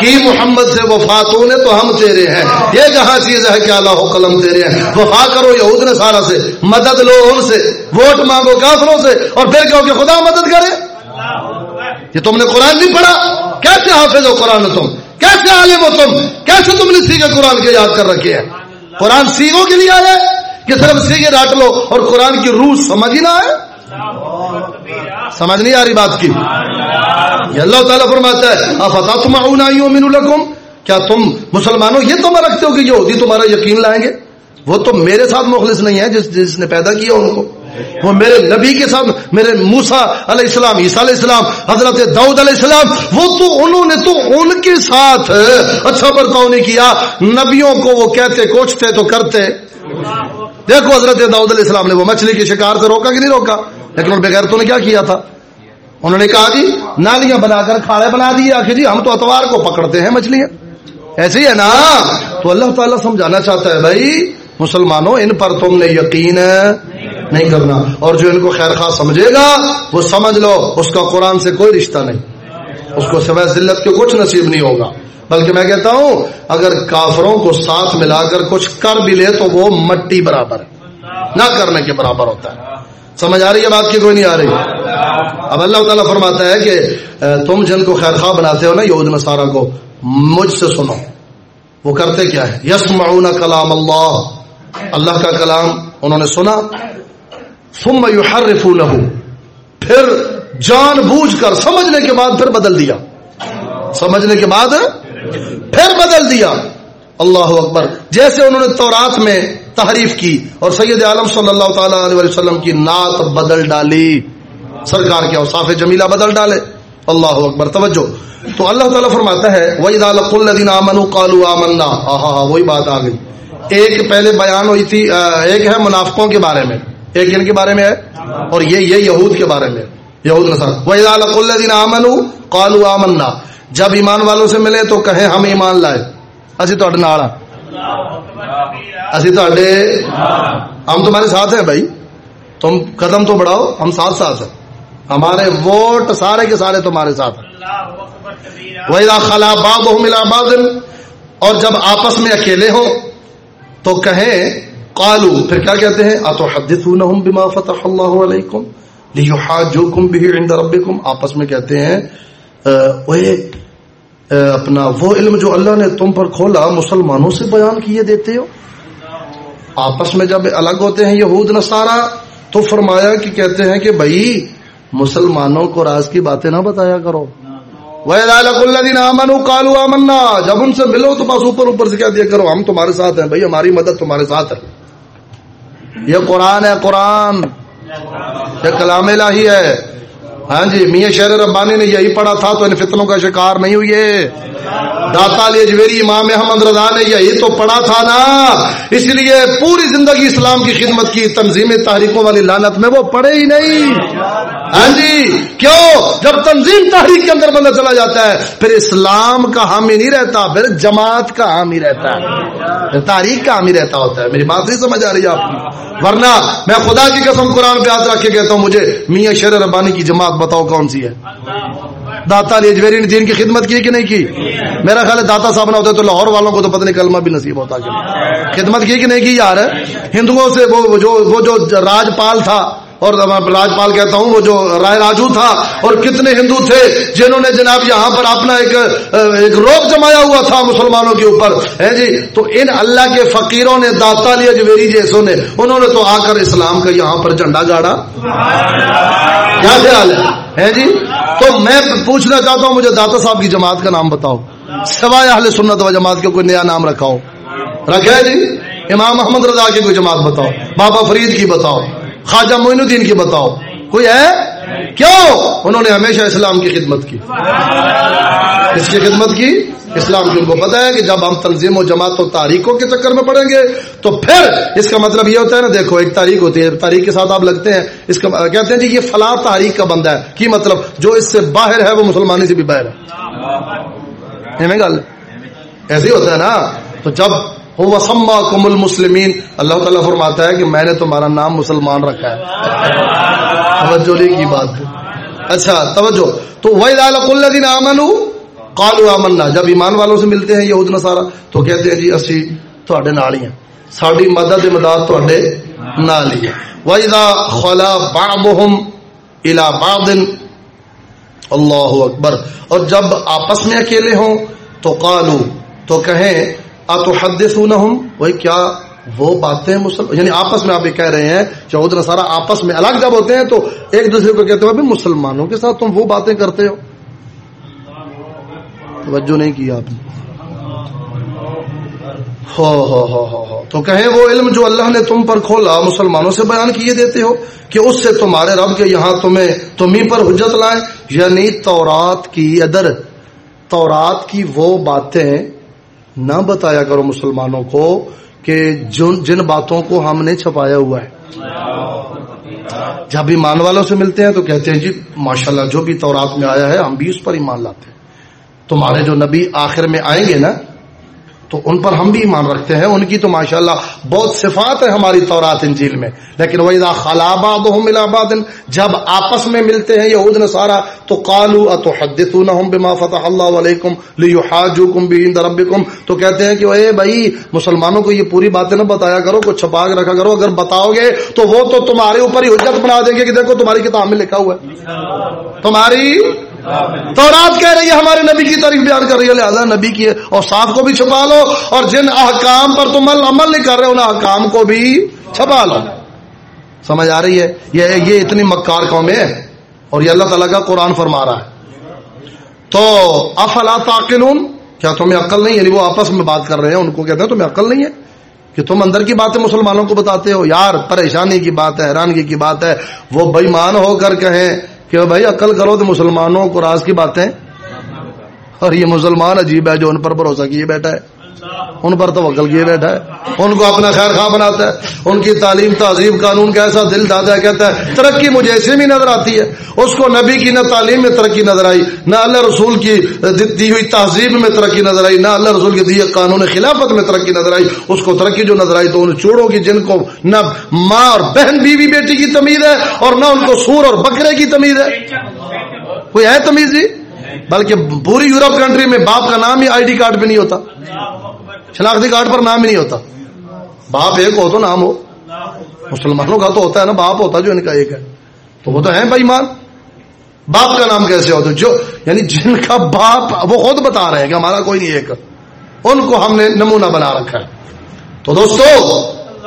S1: کی محمد سے وفاتوں نے تو ہم تیرے ہیں۔ یہ جہاں چیز ہے کہ اللہ قلم تیرے ہیں۔ وفا کرو یہود نے سارا سے، مدد لو ان سے، ووٹ مانگو کافروں سے اور پھر کہو کہ خدا مدد کرے۔ یہ تم نے قرآن نہیں پڑھا؟ کیسے حافظ ہو قرآن تم؟ کیسے عالم ہو تم؟ کیسے تم نے سیگے قرآن کے یاد کر رکھے ہیں؟ قرآن سیگوں کے لیے آیا کہ صرف سیگے ڈانٹ لو اور قرآن کی روح سمجھ ہی نہ آئے؟ سمجھ نہیں آ رہی بات کی۔ یہ اللہ تعالیٰ فرماتا ہے افتا تم اون کیا تم مسلمانوں یہ تم رکھتے ہو کہ یہودی تمہارا یقین لائیں گے؟ وہ تو میرے ساتھ مخلص نہیں ہے جس جس نے پیدا کیا ان کو۔ وہ میرے نبی کے ساتھ میرے موسا علیہ السلام، عیسیٰ علیہ السلام، حضرت داؤد علیہ السلام، وہ تو انہوں نے تو ان کے ساتھ اچھا برتاؤ نہیں کیا۔ نبیوں کو وہ کہتے، کوچتے، تو کرتے۔ دیکھو حضرت داؤد علیہ السلام نے وہ مچھلی کے شکار سے روکا کہ نہیں روکا؟ لیکن بغیر تو نے کیا کیا تھا؟ انہوں نے کہا جی نالیاں بنا کر کھاڑے بنا دیے، آخر جی ہم تو اتوار کو پکڑتے ہیں مچھلیاں۔ ایسے ہی ہے نا؟ تو اللہ تعالیٰ سمجھانا چاہتا ہے، بھائی، مسلمانوں، ان پر تم نے یقین نہیں کرنا۔ اور جو ان کو خیر خواہ سمجھے گا، وہ سمجھ لو، اس کا قرآن سے کوئی رشتہ نہیں۔ اس کو سوائے ذلت کے کچھ نصیب نہیں ہوگا۔ بلکہ میں کہتا ہوں، اگر کافروں کو ساتھ ملا کر کچھ کر بھی لے، تو وہ مٹی برابر ہے۔ نہ کرنے کے برابر ہوتا ہے۔ سمجھ آ رہی ہے بات کی کوئی نہیں آ رہی؟ اب اللہ تعالیٰ فرماتا ہے کہ تم جن کو خیر خواہ بناتے ہو نا، یہود، نصارہ کو، مجھ سے سنو۔ وہ کرتے کیا ہے؟ یس معاون کلام اللہ۔ اللہ کا کلام انہوں نے سنا۔ ثم یحرفونه۔ پھر جان بوجھ کر سمجھنے کے بعد پھر بدل دیا۔ سمجھنے کے بعد پھر بدل دیا۔ اللہ اکبر۔ جیسے انہوں نے تورات میں تحریف کی اور سید عالم صلی اللہ تعالی علیہ وسلم کی نعت بدل ڈالی۔ سرکار کے اوصاف جمیلہ بدل ڈالے۔ اللہ اکبر، توجہ۔ تو اللہ تعالیٰ فرماتا ہے وہی دالق الدین امن کالو آمنا۔ ہاں وہی بات آ گئی۔ ایک پہلے بیان ہوئی تھی ایک ہے منافقوں کے بارے میں۔ ایک ان کے بارے میں ہے؟ اور یہ یہ یہود کے بارے میں۔ یہود نسل وہی دالق الدین امن کالو آمنا۔ جب ایمان والوں سے ملے تو کہیں ہم ایمان لائے۔ اسی تو نال اسی تو ہم تمہارے ساتھ ہیں بھائی تم قدم تو بڑھاؤ ہم ساتھ ساتھ ہیں ہمارے ووٹ سارے کے سارے تمہارے ساتھ ہیں ویلا خلا باب ملا بادل اور جب آپس میں اکیلے ہوں تو کہیں قالو پھر کیا کہتے ہیں؟ اتو حدث بما فتح اللہ علیکم لیحاجوکم به عند ربکم آپس میں کہتے ہیں اپنا وہ علم جو اللہ نے تم پر کھولا مسلمانوں سے بیان کیے دیتے ہو۔ آپس میں جب الگ ہوتے ہیں یہود نصارہ، تو فرمایا کہ کہتے ہیں کہ بھائی، مسلمانوں کو راز کی باتیں نہ بتایا کرو۔ کالو آمنا۔ جب ان سے ملو تو بس اوپر اوپر سے کیا دیا کرو، ہم تمہارے ساتھ ہیں۔ بھائی، ہماری مدد تمہارے ساتھ ہے۔ یہ قرآن ہے، قرآن۔ یہ کلام الہی ہے۔ ہاں جی میاں شہر ربانی نے یہی پڑھا تھا تو ان فتنوں کا شکار نہیں ہوئی داتا لیجویری امام احمد رضا نے یہی تو پڑھا تھا نا۔ اس لیے پوری زندگی اسلام کی خدمت کی تنظیم تحریکوں والی لانت میں وہ پڑھے ہی نہیں۔ ہاں جی. کیوں؟ جب تنظیم تحریک کے اندر بندہ چلا جاتا ہے پھر اسلام کا حامی نہیں رہتا پھر جماعت کا حامی رہتا ہے۔ تاریخ کا حامی رہتا ہوتا ہے۔ میری بات نہیں سمجھ آ رہی ہے آپ کی۔ ورنہ میں خدا کی قسم قرآن پہ ہاتھ رکھ کے کہتا ہوں مجھے میاں شیر ربانی کی جماعت بتاؤ کون سی ہے۔ داتا نے دین کی خدمت کی کہ نہیں کی؟ میرا خیال ہے داتا صاحب نہ ہوتے تو لاہور والوں کو تو پتہ نہیں کلمہ بھی نصیب ہوتا خدمت کی کہ نہیں کی یار؟ ہندوؤں سے وہ جو وہ جو راجپال تھا اور راجپال کہتا ہوں، وہ جو رائے راجو تھا اور کتنے ہندو تھے، جنہوں نے جناب یہاں پر اپنا ایک ایک روپ جمایا ہوا تھا مسلمانوں کے اوپر ہے جی؟ تو ان اللہ کے فقیروں نے، داتا لیا جویری جیسوں نے، انہوں نے تو آ کر اسلام کا یہاں پر جھنڈا گاڑا کیا خیال ہے؟ جی؟ تو میں پوچھنا چاہتا ہوں، مجھے داتا صاحب کی جماعت کا نام بتاؤ۔ سوائے اہل سنت و جماعت کے کوئی نیا نام رکھاؤ۔ رکھے جی؟ امام محمد رضا کی کوئی جماعت بتاؤ۔ بابا فرید کی بتاؤ۔ خواجہ معین الدین کی بتاؤ۔ کوئی ہے؟ کیوں؟ انہوں نے ہمیشہ اسلام کی خدمت کی۔ اس کی خدمت کی؟ اسلام کی۔ ان کو پتا ہے کہ جب ہم تنظیم و جماعت و تاریخوں کے چکر میں پڑیں گے، تو پھر اس کا مطلب یہ ہوتا ہے نا، دیکھو، ایک تاریخ ہوتی ہے، تاریخ کے ساتھ آپ لگتے ہیں۔ اس کا مطلب، کہتے ہیں جی یہ فلاں تاریخ کا بندہ ہے۔ کی مطلب؟ جو اس سے باہر ہے، وہ مسلمانی سے بھی باہر ہے۔ گل ایسے ہی ہوتا ہے نا۔ تو جب وسما کم المسلمین۔ اللہ تعالیٰ فرماتا ہے کہ میں نے تمہارا نام مسلمان رکھا ہے۔ توجہ کی بات۔ اچھا توجہ۔ تو وہی دن آمن کالو آمنا۔ جب ایمان والوں سے ملتے ہیں، یہود نسارا تو کہتے ہیں جی اسی تھوڑے نال ہی ہیں۔ ساری مدد امداد تھوڑے نال ہی ہے۔ وَإِذَا خَلَا بَعْضُهُمْ إِلَى بَعْضٍ، اللہ اکبر۔ اور جب آپس میں اکیلے ہوں، تو قالو تو کہیں تو حد ہوں وہی کیا وہ باتیں مسلم یعنی آپس میں آپ یہ کہہ رہے ہیں چود نسارا آپس میں الگ جب ہوتے ہیں تو ایک دوسرے کو کہتے ہو مسلمانوں کے ساتھ تم وہ باتیں کرتے ہو؟ توجہ نہیں کی آپ نے۔ ہو ہو ہو ہو ہو۔ تو کہیں وہ علم جو اللہ نے تم پر کھولا، مسلمانوں سے بیان کیے دیتے ہو کہ اس سے تمہارے رب کے یہاں تمہیں تمہیں پر حجت لائیں؟ یعنی تورات کی ادر، تورات کی وہ باتیں نہ بتایا کرو مسلمانوں کو کہ جن باتوں کو ہم نے چھپایا ہوا ہے۔ جب ایمان والوں سے ملتے ہیں تو کہتے ہیں جی ماشاءاللہ جو بھی تورات میں آیا ہے، ہم بھی اس پر ایمان لاتے ہیں۔ تمہارے جو نبی آخر میں آئیں گے نا تو ان پر ہم بھی ایمان رکھتے ہیں، ان کی تو ماشاءاللہ بہت صفات ہے ہماری تورات، انجیل میں۔ لیکن وہی خلاباد آباد جب آپس میں ملتے ہیں یہود نصارہ، تو قالو اتحدثونہم بما فتح اللہ علیکم لیحاجوکم بعند ربکم تو کہتے ہیں کہ اے بھائی، مسلمانوں کو یہ پوری باتیں نہ بتایا کرو، کچھ چھپا کے رکھا کرو۔ اگر بتاؤ گے تو وہ تو تمہارے اوپر ہی حجت بنا دیں گے کہ دیکھو تمہاری کتاب میں لکھا ہوا ہے۔ تمہاری تو رات کہہ رہی ہے، ہمارے نبی کی تعریف بیان کر رہی ہے، لہٰذا نبی کی اور صاف کو بھی چھپا لو اور جن احکام پر تم عمل نہیں کر رہے، ان احکام کو بھی چھپا لو۔ سمجھ آ رہی ہے؟ یہ یہ اتنی مکار قوم ہے اور یہ اللہ تعالیٰ کا قرآن فرما رہا ہے۔ تو افلا تاقلون کیا تمہیں عقل نہیں؟ یعنی وہ آپس میں بات کر رہے ہیں، ان کو کہتے ہیں، تمہیں عقل نہیں ہے کہ تم اندر کی باتیں مسلمانوں کو بتاتے ہو؟ یار، پریشانی کی بات ہے، حیرانگی کی بات ہے، وہ بےمان ہو کر کہیں کہ بھائی عقل کرو تو مسلمانوں کو راز کی باتیں۔ اور یہ مسلمان عجیب ہے جو ان پر بھروسہ کیے بیٹھا ہے۔ ان پر تو کیے بیٹھا ہے۔ ان کو اپنا خیر خواہ بناتا ہے۔ ان کی تعلیم تہذیب قانون کا ایسا دل دادا کہتا ہے، ترقی مجھے ایسے بھی نظر آتی ہے۔ اس کو نبی کی نہ تعلیم میں ترقی نظر آئی، نہ اللہ رسول کی دی ہوئی تہذیب میں ترقی نظر آئی، نہ اللہ رسول کی دی قانون خلافت میں ترقی نظر آئی۔ اس کو ترقی جو نظر آئی تو ان چوڑوں کی، جن کو نہ ماں اور بہن، بیوی، بیٹی کی تمیز ہے اور نہ ان کو سور اور بکرے کی تمیز ہے۔ کوئی ہے تمیز جی؟ بلکہ پوری یورپ کنٹری میں باپ کا نام ہی آئی ڈی کارڈ پہ نہیں ہوتا۔ شناختی کارڈ پر نام ہی نہیں ہوتا۔ باپ ایک ہو تو نام ہو۔ مسلمانوں کا تو ہوتا ہے نا، باپ ہوتا جو ان کا ایک ہے۔ تو وہ تو ہے بھائی مان۔ باپ کا نام کیسے ہوتا جو یعنی جن کا باپ، وہ خود بتا رہے ہیں کہ ہمارا کوئی نہیں ایک۔ ان کو ہم نے نمونہ بنا رکھا ہے۔ تو دوستو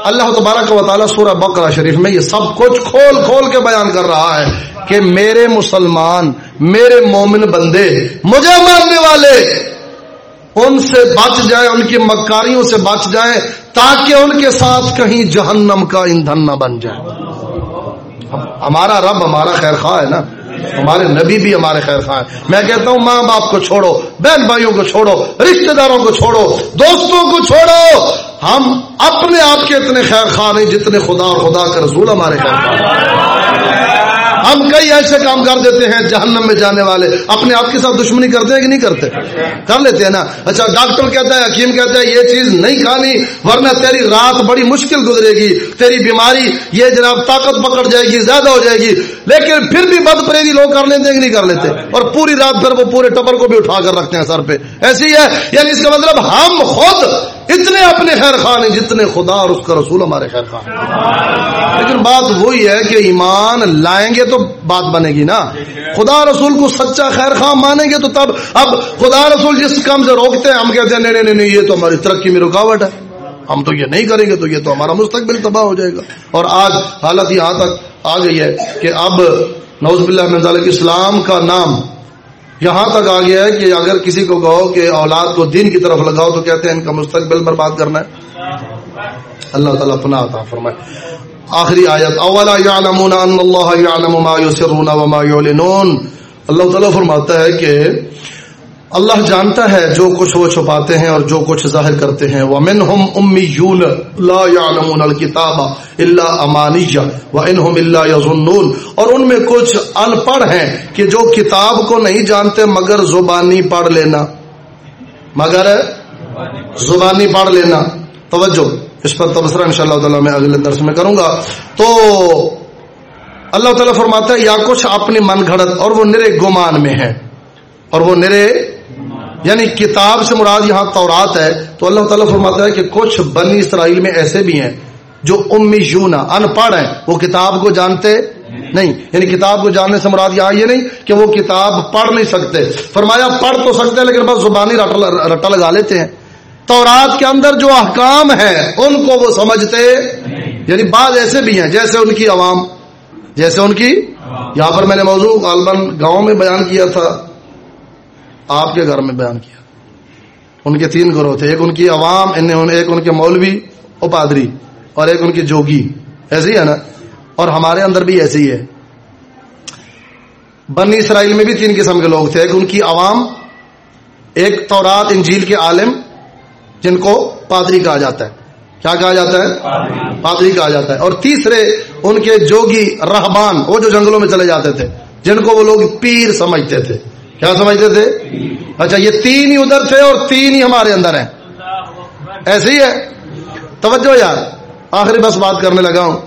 S1: اللہ تبارک و تعالیٰ سورہ بقرہ شریف میں یہ سب کچھ کھول کھول کے بیان کر رہا ہے کہ میرے مسلمان، میرے مومن بندے، مجھے ماننے والے، ان سے بچ جائے، ان کی مکاریوں سے بچ جائے تاکہ ان کے ساتھ کہیں جہنم کا ایندھن نہ بن جائے۔ ہمارا رب ہمارا خیر خواہ ہے نا۔ ہمارے نبی بھی ہمارے خیر خواہ ہیں۔ میں کہتا ہوں ماں باپ کو چھوڑو، بہن بھائیوں کو چھوڑو، رشتہ داروں کو چھوڑو، دوستوں کو چھوڑو۔ ہم اپنے آپ کے اتنے خیر خواہ نہیں جتنے خدا اور خدا کا رسول ہمارے خیر خواہ ہم کئی ایسے کام کر دیتے ہیں جہنم میں جانے والے۔ اپنے آپ کے ساتھ دشمنی کرتے ہیں کہ نہیں کرتے؟ کر لیتے ہیں نا۔ اچھا ڈاکٹر کہتا ہے، حکیم کہتا ہے، یہ چیز نہیں کھانی، ورنہ تیری رات بڑی مشکل گزرے گی۔ تیری بیماری، یہ جناب طاقت پکڑ جائے گی، زیادہ ہو جائے گی۔ لیکن پھر بھی بد پریری لوگ کر لیتے ہیں کہ نہیں کر لیتے۔ اور پوری رات پھر وہ پورے ٹبر کو بھی اٹھا کر رکھتے ہیں سر پہ۔ ایسی ہے۔ یعنی اس کا مطلب ہم خود اتنے اپنے خیر خواہ ہیں جتنے خدا اور اس کا رسول ہمارے خیر خواہ لیکن بات وہی ہے کہ ایمان لائیں گے تو بات بنے گی نا۔ خدا رسول کو سچا خیر خواہ مانیں گے تو تب اب خدا رسول جس کام سے روکتے ہیں، ہم کہتے ہیں، نہیں نہیں نہیں یہ تو ہماری ترقی میں رکاوٹ ہے۔ ہم تو یہ نہیں کریں گے تو یہ تو ہمارا مستقبل تباہ ہو جائے گا۔ اور آج حالت یہاں تک آ گئی ہے کہ اب نوز بلّہ اسلام کا نام یہاں تک آ گیا ہے کہ اگر کسی کو کہو کہ اولاد کو دین کی طرف لگاؤ تو کہتے ہیں ان کا مستقبل برباد کرنا ہے۔ اللہ تعالیٰ اپنا عطا فرمائے۔ آخری آیت، اولا یعلمون ان اللہ یعلم ما یسرون وما یعلنون۔ اللہ تعالیٰ فرماتا ہے کہ اللہ جانتا ہے جو کچھ وہ چھپاتے ہیں اور جو کچھ ظاہر کرتے ہیں۔ وَمِنْهُمْ أُمِّيُّونَ لَا يَعْلَمُونَ الْكِتَابَ إِلَّا أَمَانِيَّ وَإِنْهُمْ إِلَّا يَظُنُّونَ۔ اور ان میں کچھ ان پڑھ ہیں کہ جو کتاب کو نہیں جانتے مگر زبانی پڑھ لینا۔ مگر زبانی پڑھ لینا۔ توجہ، اس پر تبصرہ انشاءاللہ تعالی میں اگلے درس میں کروں گا۔ تو اللہ تعالیٰ فرماتا ہے، یا کچھ اپنی من گھڑت اور وہ نرے گمان میں ہے اور وہ نرے یعنی کتاب سے مراد یہاں تورات ہے تو اللہ تعالیٰ فرماتا ہے کہ کچھ بنی اسرائیل میں ایسے بھی ہیں جو امی یونا ان پڑھ ہیں۔ وہ کتاب کو جانتے نہیں۔ یعنی کتاب کو جاننے سے مراد یہاں یہ نہیں کہ وہ کتاب پڑھ نہیں سکتے۔ فرمایا پڑھ تو سکتے ہیں لیکن بس زبانی رٹا لگا لیتے ہیں۔ تورات کے اندر جو احکام ہیں، ان کو وہ سمجھتے یعنی بعض ایسے بھی ہیں، جیسے ان کی عوام، جیسے ان کی یہاں پر میں نے موضوع غالباً گاؤں میں بیان کیا تھا۔ آپ کے گھر میں بیان کیا۔ ان کے تین گروہ تھے ایک ان کی عوام ایک ان کے مولوی اور پادری اور ایک ان کی جوگی۔ ایسی ہے نا؟ اور ہمارے اندر بھی ایسی ہے۔ بنی اسرائیل میں بھی تین قسم کے لوگ تھے، ایک ان کی عوام، ایک تورات، انجیل کے عالم، جن کو پادری کہا جاتا ہے۔ کیا کہا جاتا ہے؟ پادری کہا جاتا ہے۔ اور تیسرے، ان کے جوگی، رہبان، وہ جو جنگلوں میں چلے جاتے تھے، جن کو وہ لوگ پیر سمجھتے تھے۔ کیا سمجھتے تھے؟ اچھا یہ تین ہی ادھر تھے اور تین ہی ہمارے اندر ہیں۔ ایسے ہی ہے؟ توجہ یار، آخری بس بات کرنے لگا ہوں۔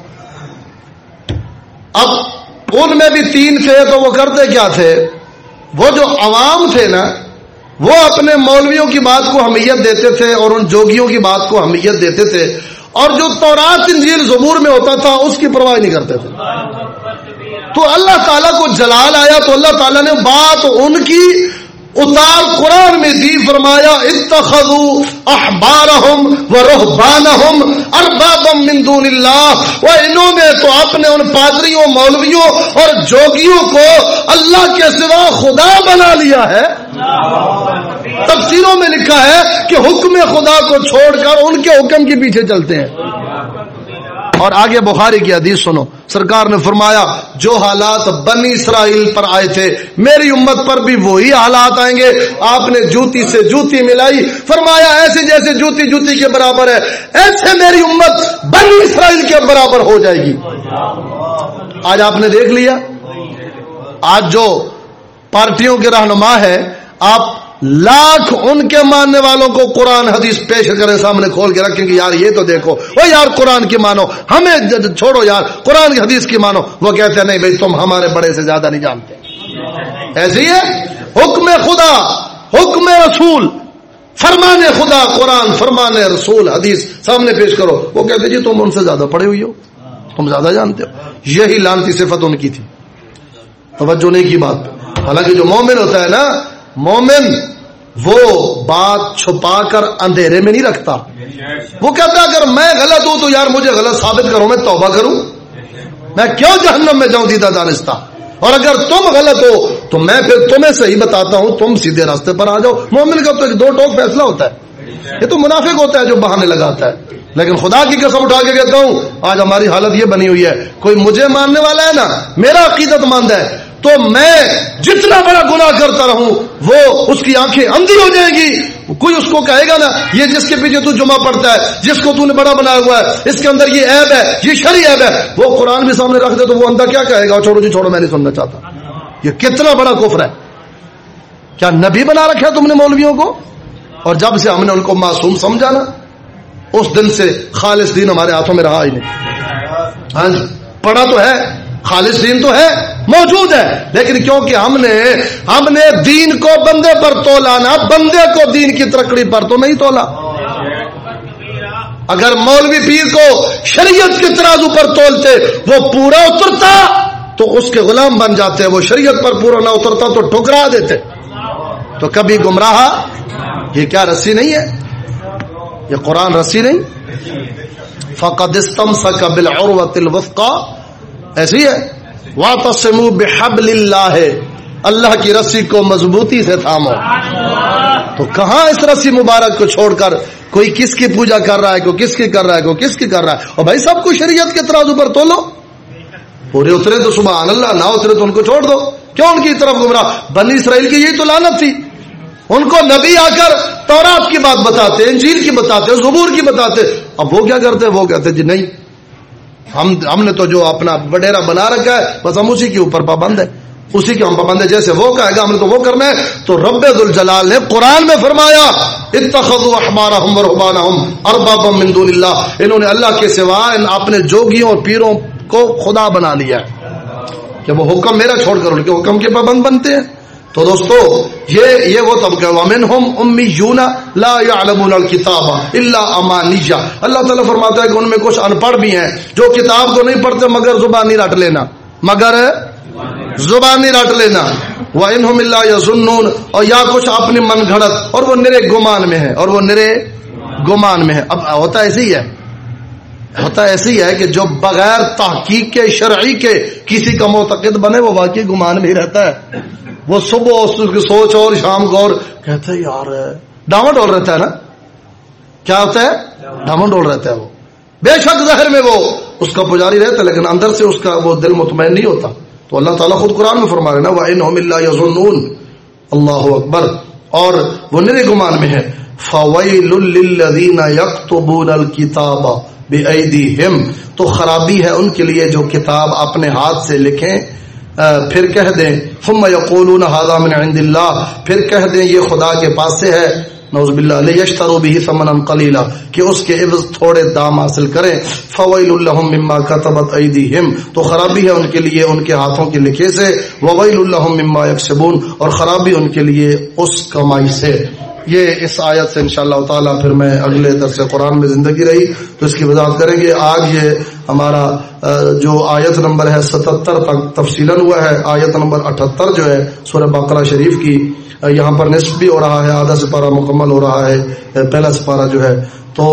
S1: اب ان میں بھی تین تھے تو وہ کرتے کیا تھے؟ وہ جو عوام تھے نا، وہ اپنے مولویوں کی بات کو اہمیت دیتے تھے اور ان جوگیوں کی بات کو اہمیت دیتے تھے۔ اور جو تورات، انجیل، زبور میں ہوتا تھا، اس کی پرواہ نہیں کرتے تھے۔ تو اللہ تعالیٰ کو جلال آیا تو اللہ تعالیٰ نے بات ان کی اتار قرآن میں دی، فرمایا اتخذو احبارہم و رہبانہم اربابم من دون اللہ و انہوں نے تو اپنے ان پادریوں، مولویوں اور جوگیوں کو اللہ کے سوا خدا بنا لیا ہے۔ تفسیروں میں لکھا ہے کہ حکم خدا کو چھوڑ کر ان کے حکم کے پیچھے چلتے ہیں۔ اور آگے بخاری کی حدیث سنو۔ سرکار نے فرمایا، جو حالات بنی اسرائیل پر آئے تھے، میری امت پر بھی وہی حالات آئیں گے۔ آپ نے جوتی سے جوتی ملائی۔ فرمایا، ایسے جیسے جوتی جوتی کے برابر ہے، ایسے میری امت بنی اسرائیل کے برابر ہو جائے گی۔ آج آپ نے دیکھ لیا؟ آج جو پارٹیوں کے رہنما ہے آپ لاکھ ان کے ماننے والوں کو قرآن حدیث پیش کریں سامنے کھول کے رکھیں گے یار یہ تو دیکھو وہ یار قرآن کی مانو، ہمیں چھوڑو یار، قرآن کی حدیث کی مانو۔ وہ کہتے ہیں، نہیں بھائی، تم ہمارے بڑے سے زیادہ نہیں جانتے۔ ایسے ہی ہے؟ حکم خدا، حکم رسول، فرمان خدا، قرآن، فرمان رسول، حدیث سامنے پیش کرو۔ وہ کہتے جی تم ان سے زیادہ پڑھے ہوئی ہو۔ تم زیادہ جانتے ہو۔ یہی لانتی صفت ان کی تھی۔ توجہ نہیں کی بات۔ حالانکہ جو مومن ہوتا ہے نا مومن وہ بات چھپا کر اندھیرے میں نہیں رکھتا۔ وہ کہتا اگر میں غلط ہوں تو یار مجھے غلط ثابت کرو، میں توبہ کروں۔ میں کیوں جہنم میں جاؤں دیدہ دانستہ؟ اور اگر تم غلط ہو تو میں پھر تمہیں صحیح بتاتا ہوں، تم سیدھے راستے پر آ جاؤ۔ مومن کا تو ایک دو ٹوک فیصلہ ہوتا ہے۔ یہ تو منافق ہوتا ہے جو بہانے لگاتا ہے۔ لیکن خدا کی قسم اٹھا کے کہتا ہوں، آج ہماری حالت یہ بنی ہوئی ہے، کوئی مجھے ماننے والا ہے نا؟ میرا عقیدت مند ہے۔ تو میں جتنا بڑا گناہ کرتا رہوں، وہ اس کی آنکھیں اندھی ہو جائیں گی۔ کوئی اس کو کہے گا نا، یہ جس کے پیچھے تو جمع پڑتا ہے، جس کو تو نے بڑا بنایا ہوا ہے، اس کے اندر یہ عیب ہے، یہ شری عیب ہے۔ وہ قرآن بھی سامنے رکھ دے تو وہ اندر کیا کہے گا؟ چھوڑو جی چھوڑو، میں نہیں سننا چاہتا۔ یہ کتنا بڑا کفر ہے۔ کیا نبی بنا رکھا تم نے مولویوں کو؟ اور جب سے ہم نے ان کو معصوم سمجھا نا اس دن سے خالص دین ہمارے ہاتھوں میں رہا ہی نہیں۔ ہاں جی پڑھا تو ہے۔ خالص دین تو ہے، موجود ہے۔ لیکن کیونکہ ہم نے ہم نے دین کو بندے پر تولا نا، بندے کو دین کی ترکڑی پر تو نہیں تولا۔ اگر مولوی پیر کو شریعت کے ترازو پر تولتے، وہ پورا اترتا، تو اس کے غلام بن جاتے۔ وہ شریعت پر پورا نہ اترتا تو ٹھکرا دیتے۔ تو کبھی گمراہ، یہ کیا رسی نہیں ہے؟ یہ قرآن رسی نہیں؟ فقد استم سکبل الوثقا ایسی ہے؟ واتسموا بحبل اللہ ہے اللہ کی رسی کو مضبوطی سے تھامو۔ تو کہاں اس رسی مبارک کو چھوڑ کر کوئی کس کی پوجا کر رہا ہے، کوئی کس کی کر رہا ہے، کوئی کس کی کر رہا ہے؟ اور بھائی سب کو شریعت کے ترازو پر تو لو پورے اترے تو سبحان اللہ، نہ اترے تو ان کو چھوڑ دو۔ کیوں ان کی طرف گمراہ؟ بنی اسرائیل کی یہی تو لانت تھی۔ ان کو نبی آ کر تورات کی بات بتاتے، انجیل کی بتاتے، زبور کی بتاتے۔ اب وہ کیا کرتے؟ وہ کہتے جی نہیں۔ ہم ہم نے تو جو اپنا وڈیرا بنا رکھا ہے، بس ہم اسی کے اوپر پابند ہے اسی کے ہم پابند ہے جیسے وہ کہے گا، ہم نے تو وہ کرنا ہے۔ تو رب الجلال نے قرآن میں فرمایا، اتخذوا احبارهم ورهبانهم اربابا من دون اللہ۔ انہوں نے اللہ کے سوا اپنے جوگیوں اور پیروں کو خدا بنا لیا۔ کہ وہ حکم میرا چھوڑ کر ان کے حکم کے پابند بنتے ہیں۔ تو دوستو یہ یہ وہ طبقہ ومن ہم امی یونا لا يعلمون الكتاب الا امانیہ اللہ تعالیٰ فرماتا ہے کہ ان میں کچھ ان پڑھ بھی ہیں جو کتاب کو نہیں پڑھتے مگر زبانی رٹ لینا۔ مگر زبانی رٹ لینا۔ وہ انہم اللہ یا اور یا کچھ اپنی من گھڑت۔ اور وہ نرے گمان میں ہے اور وہ نرے گمان میں ہے اب ہوتا ایسے ہی ہے۔ ہوتا ایسے ہی ہے کہ جو بغیر تحقیق کے، شرعی کے کسی کا معتقد بنے وہ واقعی گمان بھی رہتا ہے۔ وہ صبح اس کی سوچ اور شام کو اور کہتے ہیں، یار، ڈاما ڈول رہتا ہے نا؟ کیا ہوتا ہے؟ ڈاما ڈول رہتا ہے وہ۔ بے شک ظاہر میں وہ اس کا پجاری رہتا ہے، لیکن اندر سے اس کا وہ دل مطمئن نہیں ہوتا۔ تو اللہ تعالیٰ خود قرآن میں فرما رہے نا وہ اللہ اللہ اکبر۔ اور وہ نرے گمان میں ہے فویل للذین یکتبون الکتاب بأیدیہم تو خرابی ہے ان کے لیے جو کتاب اپنے ہاتھ سے لکھیں۔ پھر کہہ دیں، ثم یقولون هذا من عند اللہ، پھر کہہ دیں یہ خدا کے پاس سے ہے۔ نوز باللہ، لیشتروا به ثمنا قلیلا، کہ اس کے عوض تھوڑے دام حاصل کریں۔ فویل لهم مما كتبت ایدیہم، تو خرابی ہے ان کے لیے ان کے ہاتھوں کے لکھے سے۔ وویل لهم مما یکسبون، اور خرابی ان کے لیے اس کمائی سے۔ یہ اس آیت سے انشاءاللہ تعالی پھر میں اگلے درس قرآن میں زندگی رہی، تو اس کی وضاحت کریں گے۔ آج یہ ہمارا جو آیت نمبر ہے ستہتر تک تفصیل ہوا ہے، آیت نمبر اٹھتر جو ہے سورہ بقرہ شریف کی یہاں پر نصف بھی ہو رہا ہے، آدھا سپارہ مکمل ہو رہا ہے پہلا سپارہ جو ہے۔ تو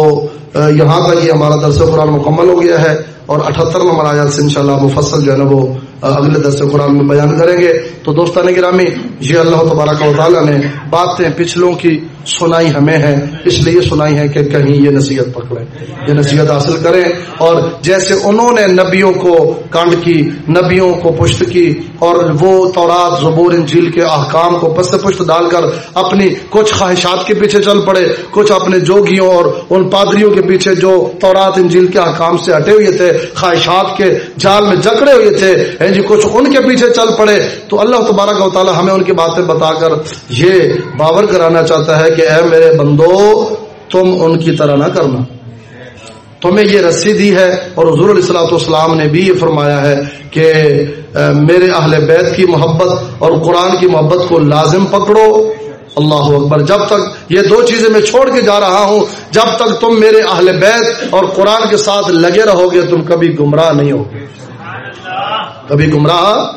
S1: یہاں تک یہ ہمارا درس قرآن مکمل ہو گیا ہے اور اٹھہتر نمبر آیات سے انشاءاللہ مفصل جو ہے نا وہ اگلے درس قرآن میں بیان کریں گے۔ تو دوستان گرامی، یہ اللہ تبارک و تعالیٰ نے باتیں پچھلوں کی سنائی ہمیں ہے اس لیے سنائی ہے کہ کہیں یہ نصیحت پکڑے یہ نصیحت حاصل کریں۔ اور جیسے انہوں نے نبیوں کو کانڈ کی، نبیوں کو پشت کی، اور وہ تورات، زبور، انجیل کے احکام کو پس پشت ڈال کر اپنی کچھ خواہشات کے پیچھے چل پڑے، کچھ اپنے جوگیوں اور ان پادریوں کے پیچھے جو تورات، انجیل کے احکام سے ہٹے ہوئے تھے، خواہشات کے جال میں جکڑے ہوئے تھے جی کچھ ان کے پیچھے چل پڑے تو اللہ تبارک و تعالی ہمیں ان کی باتیں بتا کر یہ باور کرانا چاہتا ہے کہ اے میرے بندو، تم ان کی طرح نہ کرنا۔ تمہیں یہ رسی دی ہے اور حضور علیہ السلاۃ والسلام نے بھی یہ فرمایا ہے کہ میرے اہل بیت کی محبت اور قرآن کی محبت کو لازم پکڑو۔ اللہ اکبر۔ جب تک یہ دو چیزیں میں چھوڑ کے جا رہا ہوں، جب تک تم میرے اہل بیت اور قرآن کے ساتھ لگے رہو گے، تم کبھی گمراہ نہیں ہوگے۔ کبھی گمراہ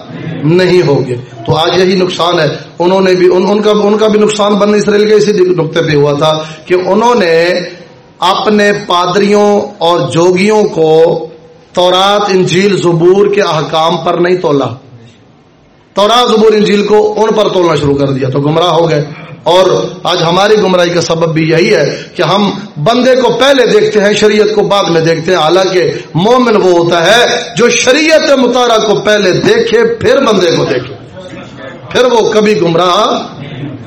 S1: نہیں ہوگے۔ تو آج یہی نقصان ہے۔ انہوں نے بھی ان, ان کا ان کا بھی نقصان بن اسرائیل کے اسی نقطے پہ ہوا تھا کہ انہوں نے اپنے پادریوں اور جوگیوں کو تورات انجیل زبور کے احکام پر نہیں تولا تورات زبور انجیل کو ان پر تولنا شروع کر دیا۔ تو گمراہ ہو گئے۔ اور آج ہماری گمراہی کا سبب بھی یہی ہے کہ ہم بندے کو پہلے دیکھتے ہیں، شریعت کو بعد میں دیکھتے ہیں۔ حالانکہ مومن وہ ہوتا ہے جو شریعت مطالعہ کو پہلے دیکھے، پھر بندے کو دیکھے۔ پھر وہ کبھی گمراہ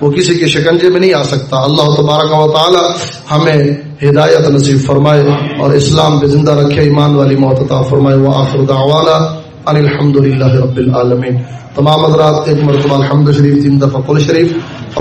S1: وہ کسی کے شکنجے میں نہیں آ سکتا۔ اللہ تبارک و تعالی ہمیں ہدایت نصیب فرمائے اور اسلام پہ زندہ رکھے، ایمان والی محتطا فرمائے۔ وہ آخر دعوانا ان الحمد للہ رب العالمین۔ تمام حضرات، ایک مرتبہ الحمد شریف، تین دفعہ قل شریف۔